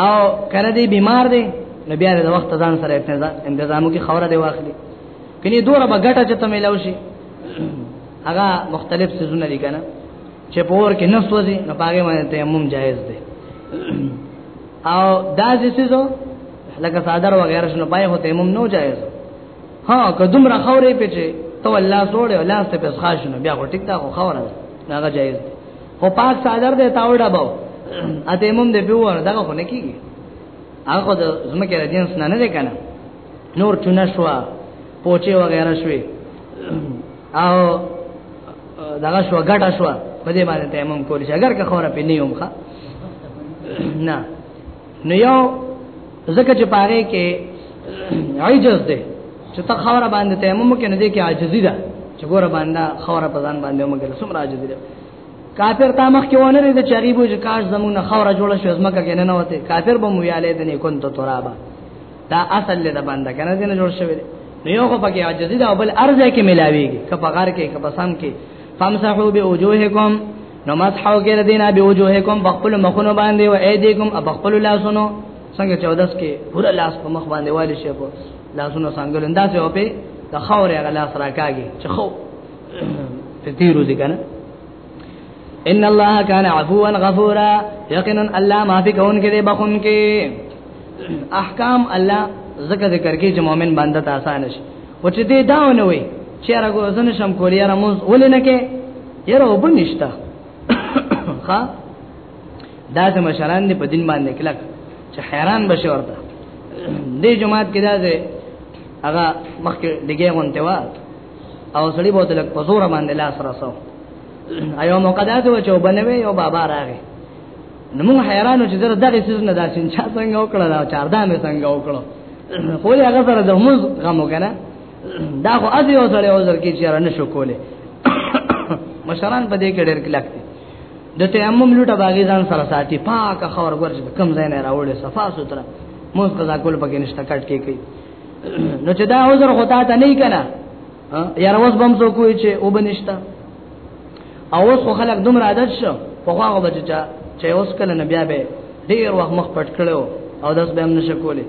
او کړه دې بیمار دی نو بیا د وخت ځان سره انتظامو کې خوره دی واخلي کني دوره بغټه چې ته ملاو شي هغه مختلف سيزونه دي کنه چې پور کې نس وځي نو پاګه باندې تیمم جایز دی او دا سيزو لکه صادر وغیرہ شنو پای هو تیمم نو جایز دی ها که دومره خورې په چې ته الله جوړه الله ست په ښاش نه بیا ټیک دا خو خوره نه هغه جایز خو پاک صادر دې تاوړه باو اته موم دې په ور دا خو نه کیږي هغه د زمکه د جنس نه نه ده کنه نور چونه شو پوچې وغیرہ شوې او دغه شو غټه شو په دې باندې تیمم کول شي اگر که خوره پې نه یوم ښا نه نو یو زکه چې پاره کې عجز ده چې تا خوره باندې ته مو کې نه دي کې عاجزي ده چې ګوره باندې خوره په ځان باندې مو کې سم عاجزي ده کافر تا مخ کې ونه لري د چری بوج کاش زمون خوره جوړه شو زمکه کې نه نه وته کافر به مو یاله دني کون ته ترابا دا اصل له باندې کنه دې نه جوړ شوی نو یو خو پکې عاجزي ده بل ارزه کې ملاويږي کپغار کې کپسام کې فامسحوا بوجوهکم نو مسحو کې ردینا بوجوهکم بخپل مخونو باندې او ایدیکم بخپل لاسونو څنګه 14 کې پورا لاس په مخ باندې والی شي په لاسونو څنګه اندازې او په د خورې غلا سره کاږي چې خو په تیرو دي کنه ان الله کان عفوا غفورا یقینا الله معافی کون کې بخون کې احکام الله زکه ذکر کې چې مؤمن بنده ته آسان شي او چې دې دا ونه وي چې راغو زنه شم کولی را مونږ ولې نه کې یره وب نشتا ها دا چې مشران دې په دین باندې کلک چې حیران بشي ورته دې جماعت کې دا چې هغه مخکې لګي غونته وا او سړي بہت لک په زور باندې لاس راسو ایو مقدس و چې وبنوي او بابا راغی نو موږ حیرانو چې زره دغه څه نه داسین چا څنګه وکړه دا چاردا مې څنګه وکړه خو یې هغه سره د موږ غم وکنه دا خو اځي او سره وزر کې چیرې نشو کوله مشران په دې کې ډېر کلک دي د تیمم لټه باغی ځان سره ساتي پاک خور ورج کم ځای نه راوړي صفا سوتره موږ قضا کول پکې نشته کټ کې کوي نو چې دا عذر خو تا ته نه کنا یاره اوس بم سو کوی چې او بنشتا او اوس خو خلک دومره عادت شو په خو هغه بچا چې اوس کله نه بیا به ډیر وخت مخ پټ کړو او داس به هم نشه کولی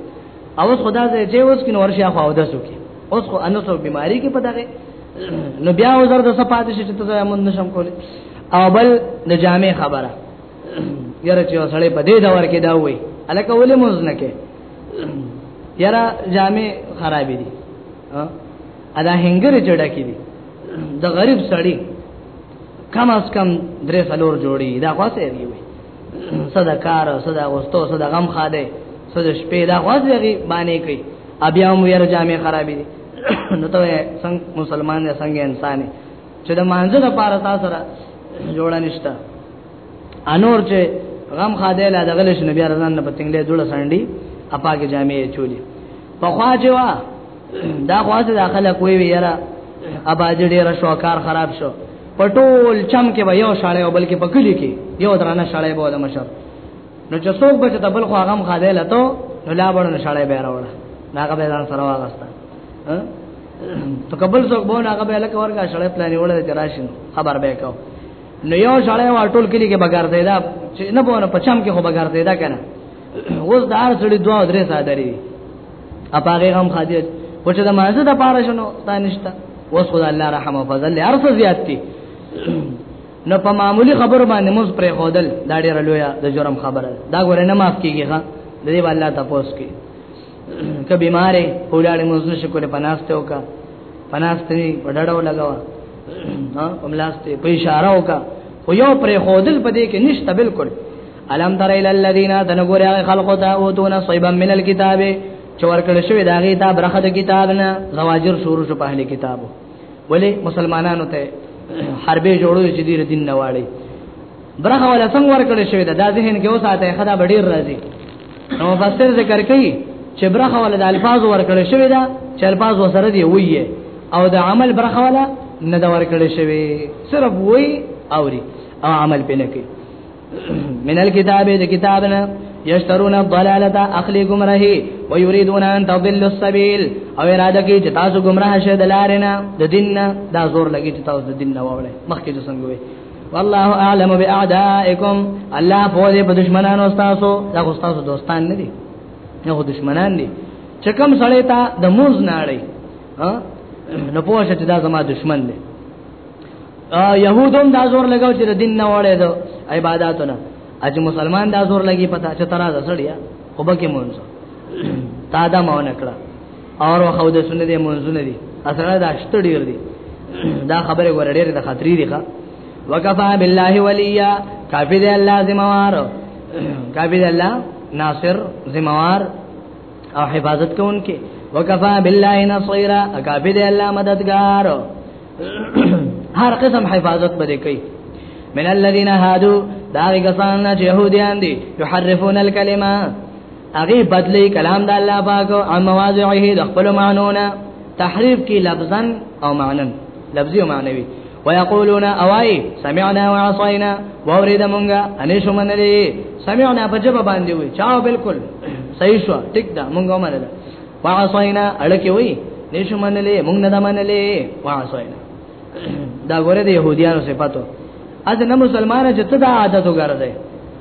او اوس خدا دې چې اوس کین ورشي خو او داسو کې اوس خو انو سو بیماری کې پتا کې نو بیا وزر د صفات شي چې ته مون نشم کولی او بل د جامع خبره یاره چې وسړې په دې دور کې دا وای الکه ولې مونږ نه کې یاره جامې خراب دي ادا هنګره جوړه کې دي د غریب سړی کم از کم درې سلور جوړي دا خاصه دی وي صدا کار صدا غوستو صدا غم خاده صدا شپې دا غوځ لري باندې کوي بیا مو یې جامې خراب دي نو ته څنګه مسلمان یا څنګه انسان چې د مانزه لپاره تاسو را جوړه نشته انور چې غم خاده لا دغل شنو بیا رضان نه پتنګلې دوړه سانډي اپاګه جامې چولې په خوا چې وا دا خواته داخله کوي ویرا اباج ډیر شوکار خراب شو پټول چم کې به یو شاړې او بلکې پکلی کې یو درانه شاړې به د مشر نو چې څوک به ته بل خو هغه مخاله لته نو لا بړو شاړې به راوړه ناګه به ځان سره واغسته ته قبل څوک به ناګه به لکه ورګه شاړې پلان وړه ته راشي خبر به کو نو یو شړې وا ټول کلی کې بګار دی دا چې نه بونه پچام کې خو بګار دی دا کنه اوس دا هر سړي دوه درې سادري اپاغه هم خادیت او چې د مازه د پاره شنو تا نشتا اوس خدای الله رحم او فضل هر څه زیات دي نو په معمولی خبر باندې موږ پرې خودل دا ډېر لوی د جرم خبره دا ګوره نه معاف کیږي ها د دې الله تاسو کې که بیمارې پولاړې موږ نشو کولای پناسته وکا پناسته نه وډړو لګاوه ها کوملاسته په اشاره وکا خو یو پر خودل پدې کې نشته بالکل الم تر الى الذين تنغورا خلقوا تاوتون صيبا من الكتاب چور کړه شوی داغه تا برخه د کتاب نه زواجر شروع شو په اهل کتابو ولی مسلمانانو ته حربې جوړو چې دې دین نه واړي برخه ولا څنګه ور کړه شوی دا ذهن کې اوساته خدا بډیر راځي نو مفسر ذکر کوي چې برخه ول د الفاظ ورکړې شوی دا چې الفاظ وسره دی وایي او د عمل برخه ولا نه دا ورکړې شوی صرف وایي اوري او عمل پې نه کوي من الكتاب د کتابنا یشترون الضلاله اخلی گمراه و یریدون ان تضل السبیل او اراده کوي چې تاسو گمراه شئ د لارې نه د دین نه دا زور لګي چې تاسو د دین نه واولې مخکې څنګه وي والله اعلم باعدائکم الله په دې په دشمنانو تاسو دا تاسو دوستان نه دي نه خو دشمنان دي چې کوم سړی ته د موز نه اړي نو پوه شې دا زما دشمن دی يهودوم دا زور لګاو چې دین نه وړي دو عبادتونه اج مسلمان دا زور لګي پتا چې ترا زړیا وبکه مونږ تا دا مونږ کړه اور او خود سنت دې منځونه دي اصله دا شته ډیر دي دا خبره ور ډیره د خطرې دي ښا وکفا بالله ولیا کافی دې الله ذمہوار کافی دې الله ناصر ذمہوار او حفاظت کوونکې وکفا بالله نصيرا کافی دې الله مددگار هر قسم حفاظت بده کوي من الذين هادو دا غسان چې يهوديان دي يحرفون الكلمه هغه بدلی کلام د الله پاک او مواضعه د خپل معنونه تحریف کی لفظا او معنا لفظي او معنوي ويقولون اوای سمعنا وعصينا وورید مونږه انیشو منلې سمعنا په جواب باندې وي چاو بالکل صحیح شو ټیک دا مونږه منل وعصينا الکه وي نشو منلې مونږ نه منلې وعصينا دا ګوره د يهوديانو صفاتو اځ نه مسلمان چې ته دا عادت وګرځي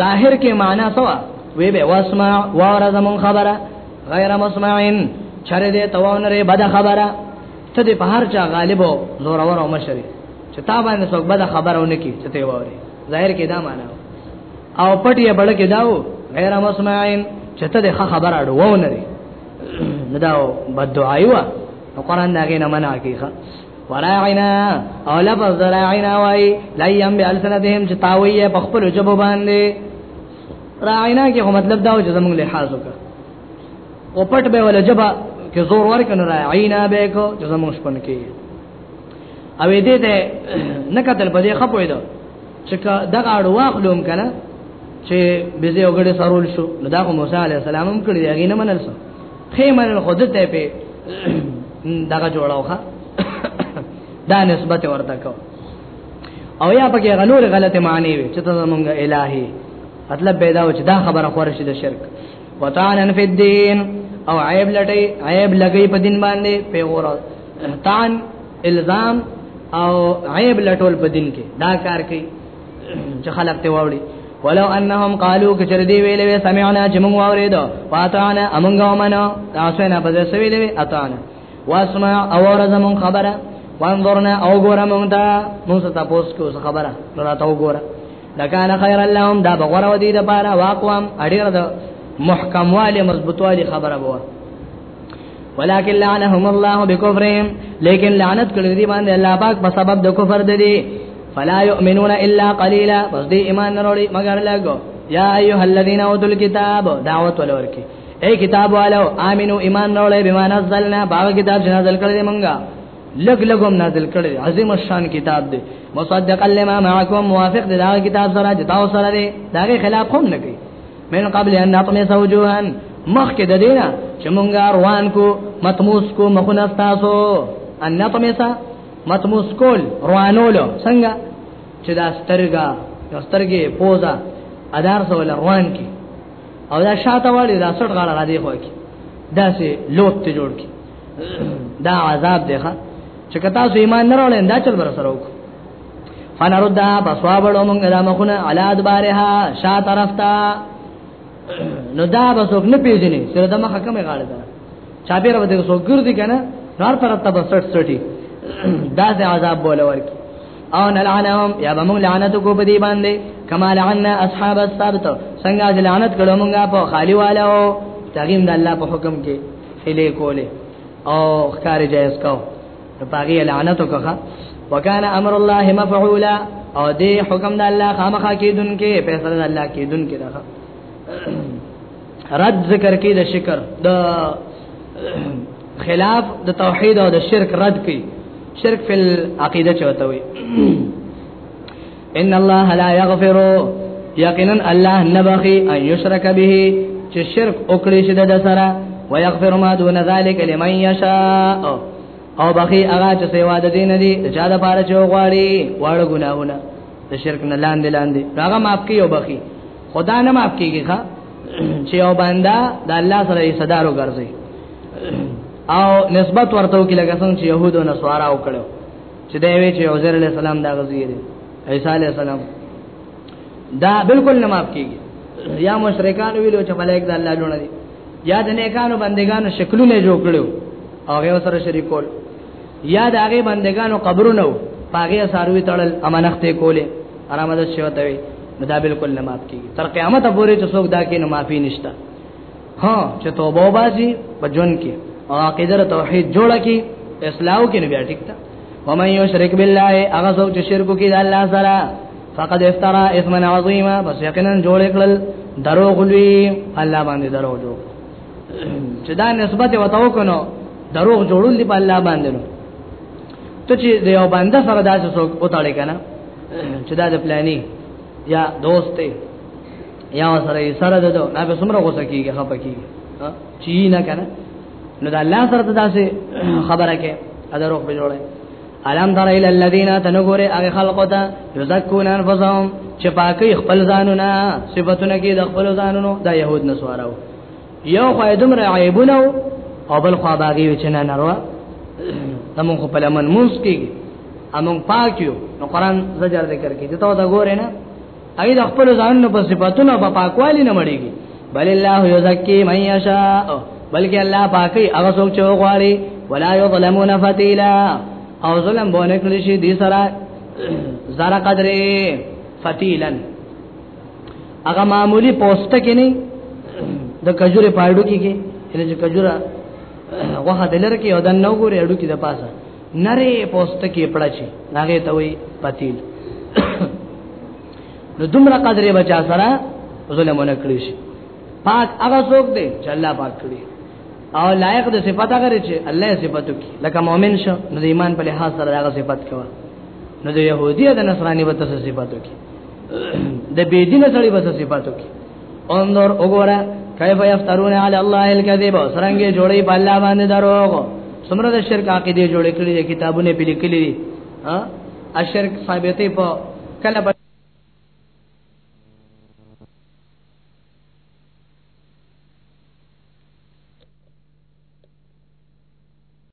ظاهر کې معنا سوا وی به واسمع واره زمون خبره غیر مسمعين چر دې توان لري بد خبره ته دې په هر چا غالب او زور اور او مشري چې تا باندې څوک بد خبره ونه کی چې ته واره ظاهر کې دا معنا او پټي بڑ کې داو غیر مسمعين چې ته دې خبره اډو نه لري نداو بد دعایو نو قران دا غي نه منع کیخه وراعنا او لفظ دراعنا وای لایم به السنتهم چې تاویه په خپل جبو باندې راعنا کې خو مطلب دا و چې زمونږ لحاظ وکړه او پټ به ولا جبا کې زور ورکنه راعنا به کو چې زمونږ شپن کې او دې دې نه کتل په دې خپوي دا چې دا اړ واخلوم کنه چې بيزي وګړي سرول شو نو دا موسی عليه السلام هم کړی هغه نه منل سو فیمن خود ته په دغه جوړاوخه دا نسبت ورته کو او یا پکې غنور غلطه معنی وي چې ته مونږه الہی مطلب پیدا و چې دا خبره خورش د شرک وطعنن فی الدین او عیب لټی عیب لګی په دین باندې پیغور تان الزام او عیب لټول په دین کې دا کار کوي چې خلک ته واوړي ولو انهم قالوا کچر دی ویلې وی سمعنا چې موږ واورېدو واطعنا امنګ ومنو تاسو نه بده سوي دی اطعنا واسمع او رزمون خبره وانظرنا او ګوره موږ ته موږ ته تاسو کو خبره نو راته وګوره لکان خیر اللهم دا بغور و دی دا پارا واقوام اڑیر دا محکموالی مضبوطوالی خبر بوا ولكن لعنهم الله بكفرهم لیکن لعنت کړی دی باندې الله پاک په سبب د کفر دی فلا يؤمنون الا قليلا پس دی ایمان نه وروړي مگر لګو یا ایها الذين اوتوا الكتاب دعوت ولورکی اے کتاب والو امنو ایمان نه وروړي بما نزلنا باغ کتاب چې نازل کړی دی مونږه لګ لګوم نازل کړی عظیم الشان کتاب دی مصدق لما معكم موافق دی دا کتاب سره چې تاسو سره دی دا خلاف هم نه کوي من قبل ان نطمس وجوها مخکې د دینه چې مونږه روان کو مطموس کو مخونه تاسو ان نطمس مطموس کول روانولو څنګه چې دا سترګا دا سترګې پوزا ادار سو روان کی او دا شاته والی دا سټ غاړه را دی خو کی دا سه لوت ته جوړ کی دا عذاب دی ښا چې کتا سو ایمان نه راولین دا چل بر سره وکړه فنردا بسوابړو مونږ د مخونه علا ادبارها شا طرفتا نو دا بسوک نه پیژنې سره د مخه کومه غاړه ده چا به ورته سو ګرځي کنه نور طرف ته بسټ سټي دا د عذاب بوله ورکی او نلعنهم یا به مونږ لعنت کو په دې باندې کما لعنا اصحاب السبت څنګه چې لعنت کړو مونږه په خالی والو تغیم د الله په حکم کې اله کوله او خارج اس کو نو پاګي لعنت وکړه وکانه امر الله مفعولا او دې حکم د الله خامخا کیدونکې فیصله د الله کیدونکې ده رد ذکر کې د شکر د خلاف د توحید او د شرک رد کې شرک فل عقیده چوتوي ان الله لا يغفر یقینا الله نبخي ان يشرك به چې شرک وکړي شي د سره ويغفر ما دون ذلك لمن يشاء او بخي هغه چې سیوا د دین دي د چا د پاره چې غواړي واړه ګناهونه د شرک نه لاندې لاندې هغه معاف کوي او بخي خدا نه معاف کیږي ښا چې او بندا د الله سره یې صدارو ګرځي او نسبت ورته کې لکه څنګه چې يهودو نصارا وکړو چې دا وی چې عزیر علی السلام دا غزوی دی عیسی علی السلام دا بالکل نه معاف کیږي یا مشرکان ویلو چې ملائک د الله لونه دي یا د نیکانو بندگانو شکلونه جوړ کړو او هغه سره شریک کول یا د هغه بندگانو قبرونه پاګه ساروي تړل امانخته کوله آرامد شوته وي دا بالکل نه معاف کیږي تر قیامت پورې چې څوک دا کې نه معافي نشته ها چې توبه وباسي په جون کې او عقیده توحید جوړه کې اسلام کې نه بیا ټیک تا ومن یشرک بالله هغه څوک چې شرک کوي د الله سره فقد افترا اثما عظیما بس یقینا جوړ کړل دروغ لوی الله باندې دروغ جوړ چې دا نسبت وتاو کنو دروغ جوړول دی په الله باندې نو ته چې یو بنده سره داسې څوک وتاړي کنه چې دا د پلاني یا دوست دی یا سره یې سره ده نه به سمره غوسه کیږي خپه کیږي چی نه کنه نو دا الله سره داسې خبره کې ادا روح به جوړه الم تر الى الذين تنغور اغه خلقتا يزكون انفسهم چې پاکي خپل ځانونه صفاتونه کې د خپل ځانونو د يهود نسوارو یو خو یې دومره عیبونه او بل خو باغی وی چې نه ناروا تمون خو په لمن موس کې امون پاکیو نو قران زجر ذکر کې ته دا ګورې نه اې د خپل ځان په صفاتونو په پاکوالی نه مړیږي بل الله یزکی من یشاء بلکې الله پاکي هغه څوک چې غواړي ولا یظلمون فتیلا او ظلم بونه کړی شي دې سره زرا قدرې فتیلن هغه معمولی پوسټ کې نه د کجوره پاړو کې کې چې کجوره وخت دلر کې او دن نو ګوري اډو کې د پاسه نری پوسټ کې پړا شي هغه ته وي پتیل نو دومره قدرې بچا سره ظلمونه کړی شي پاک هغه څوک دی چې الله پاک کړی او لایق د صفات هغه چې الله صفاتو کې لکه مؤمن شو نو د ایمان په لحاظ سره هغه صفات کوي نو د يهودي او د نصراني په صفاتو کې د بی دین سړی بس صفاتو کې انظر وګوره کیف یفترون علی الله الکذب سرنګي جوړي په الله باندې دروغ څومره د شرک عقیده جوړې کړې دي کتابونه په لیکلي دي ها اشرک ثابتې په کله په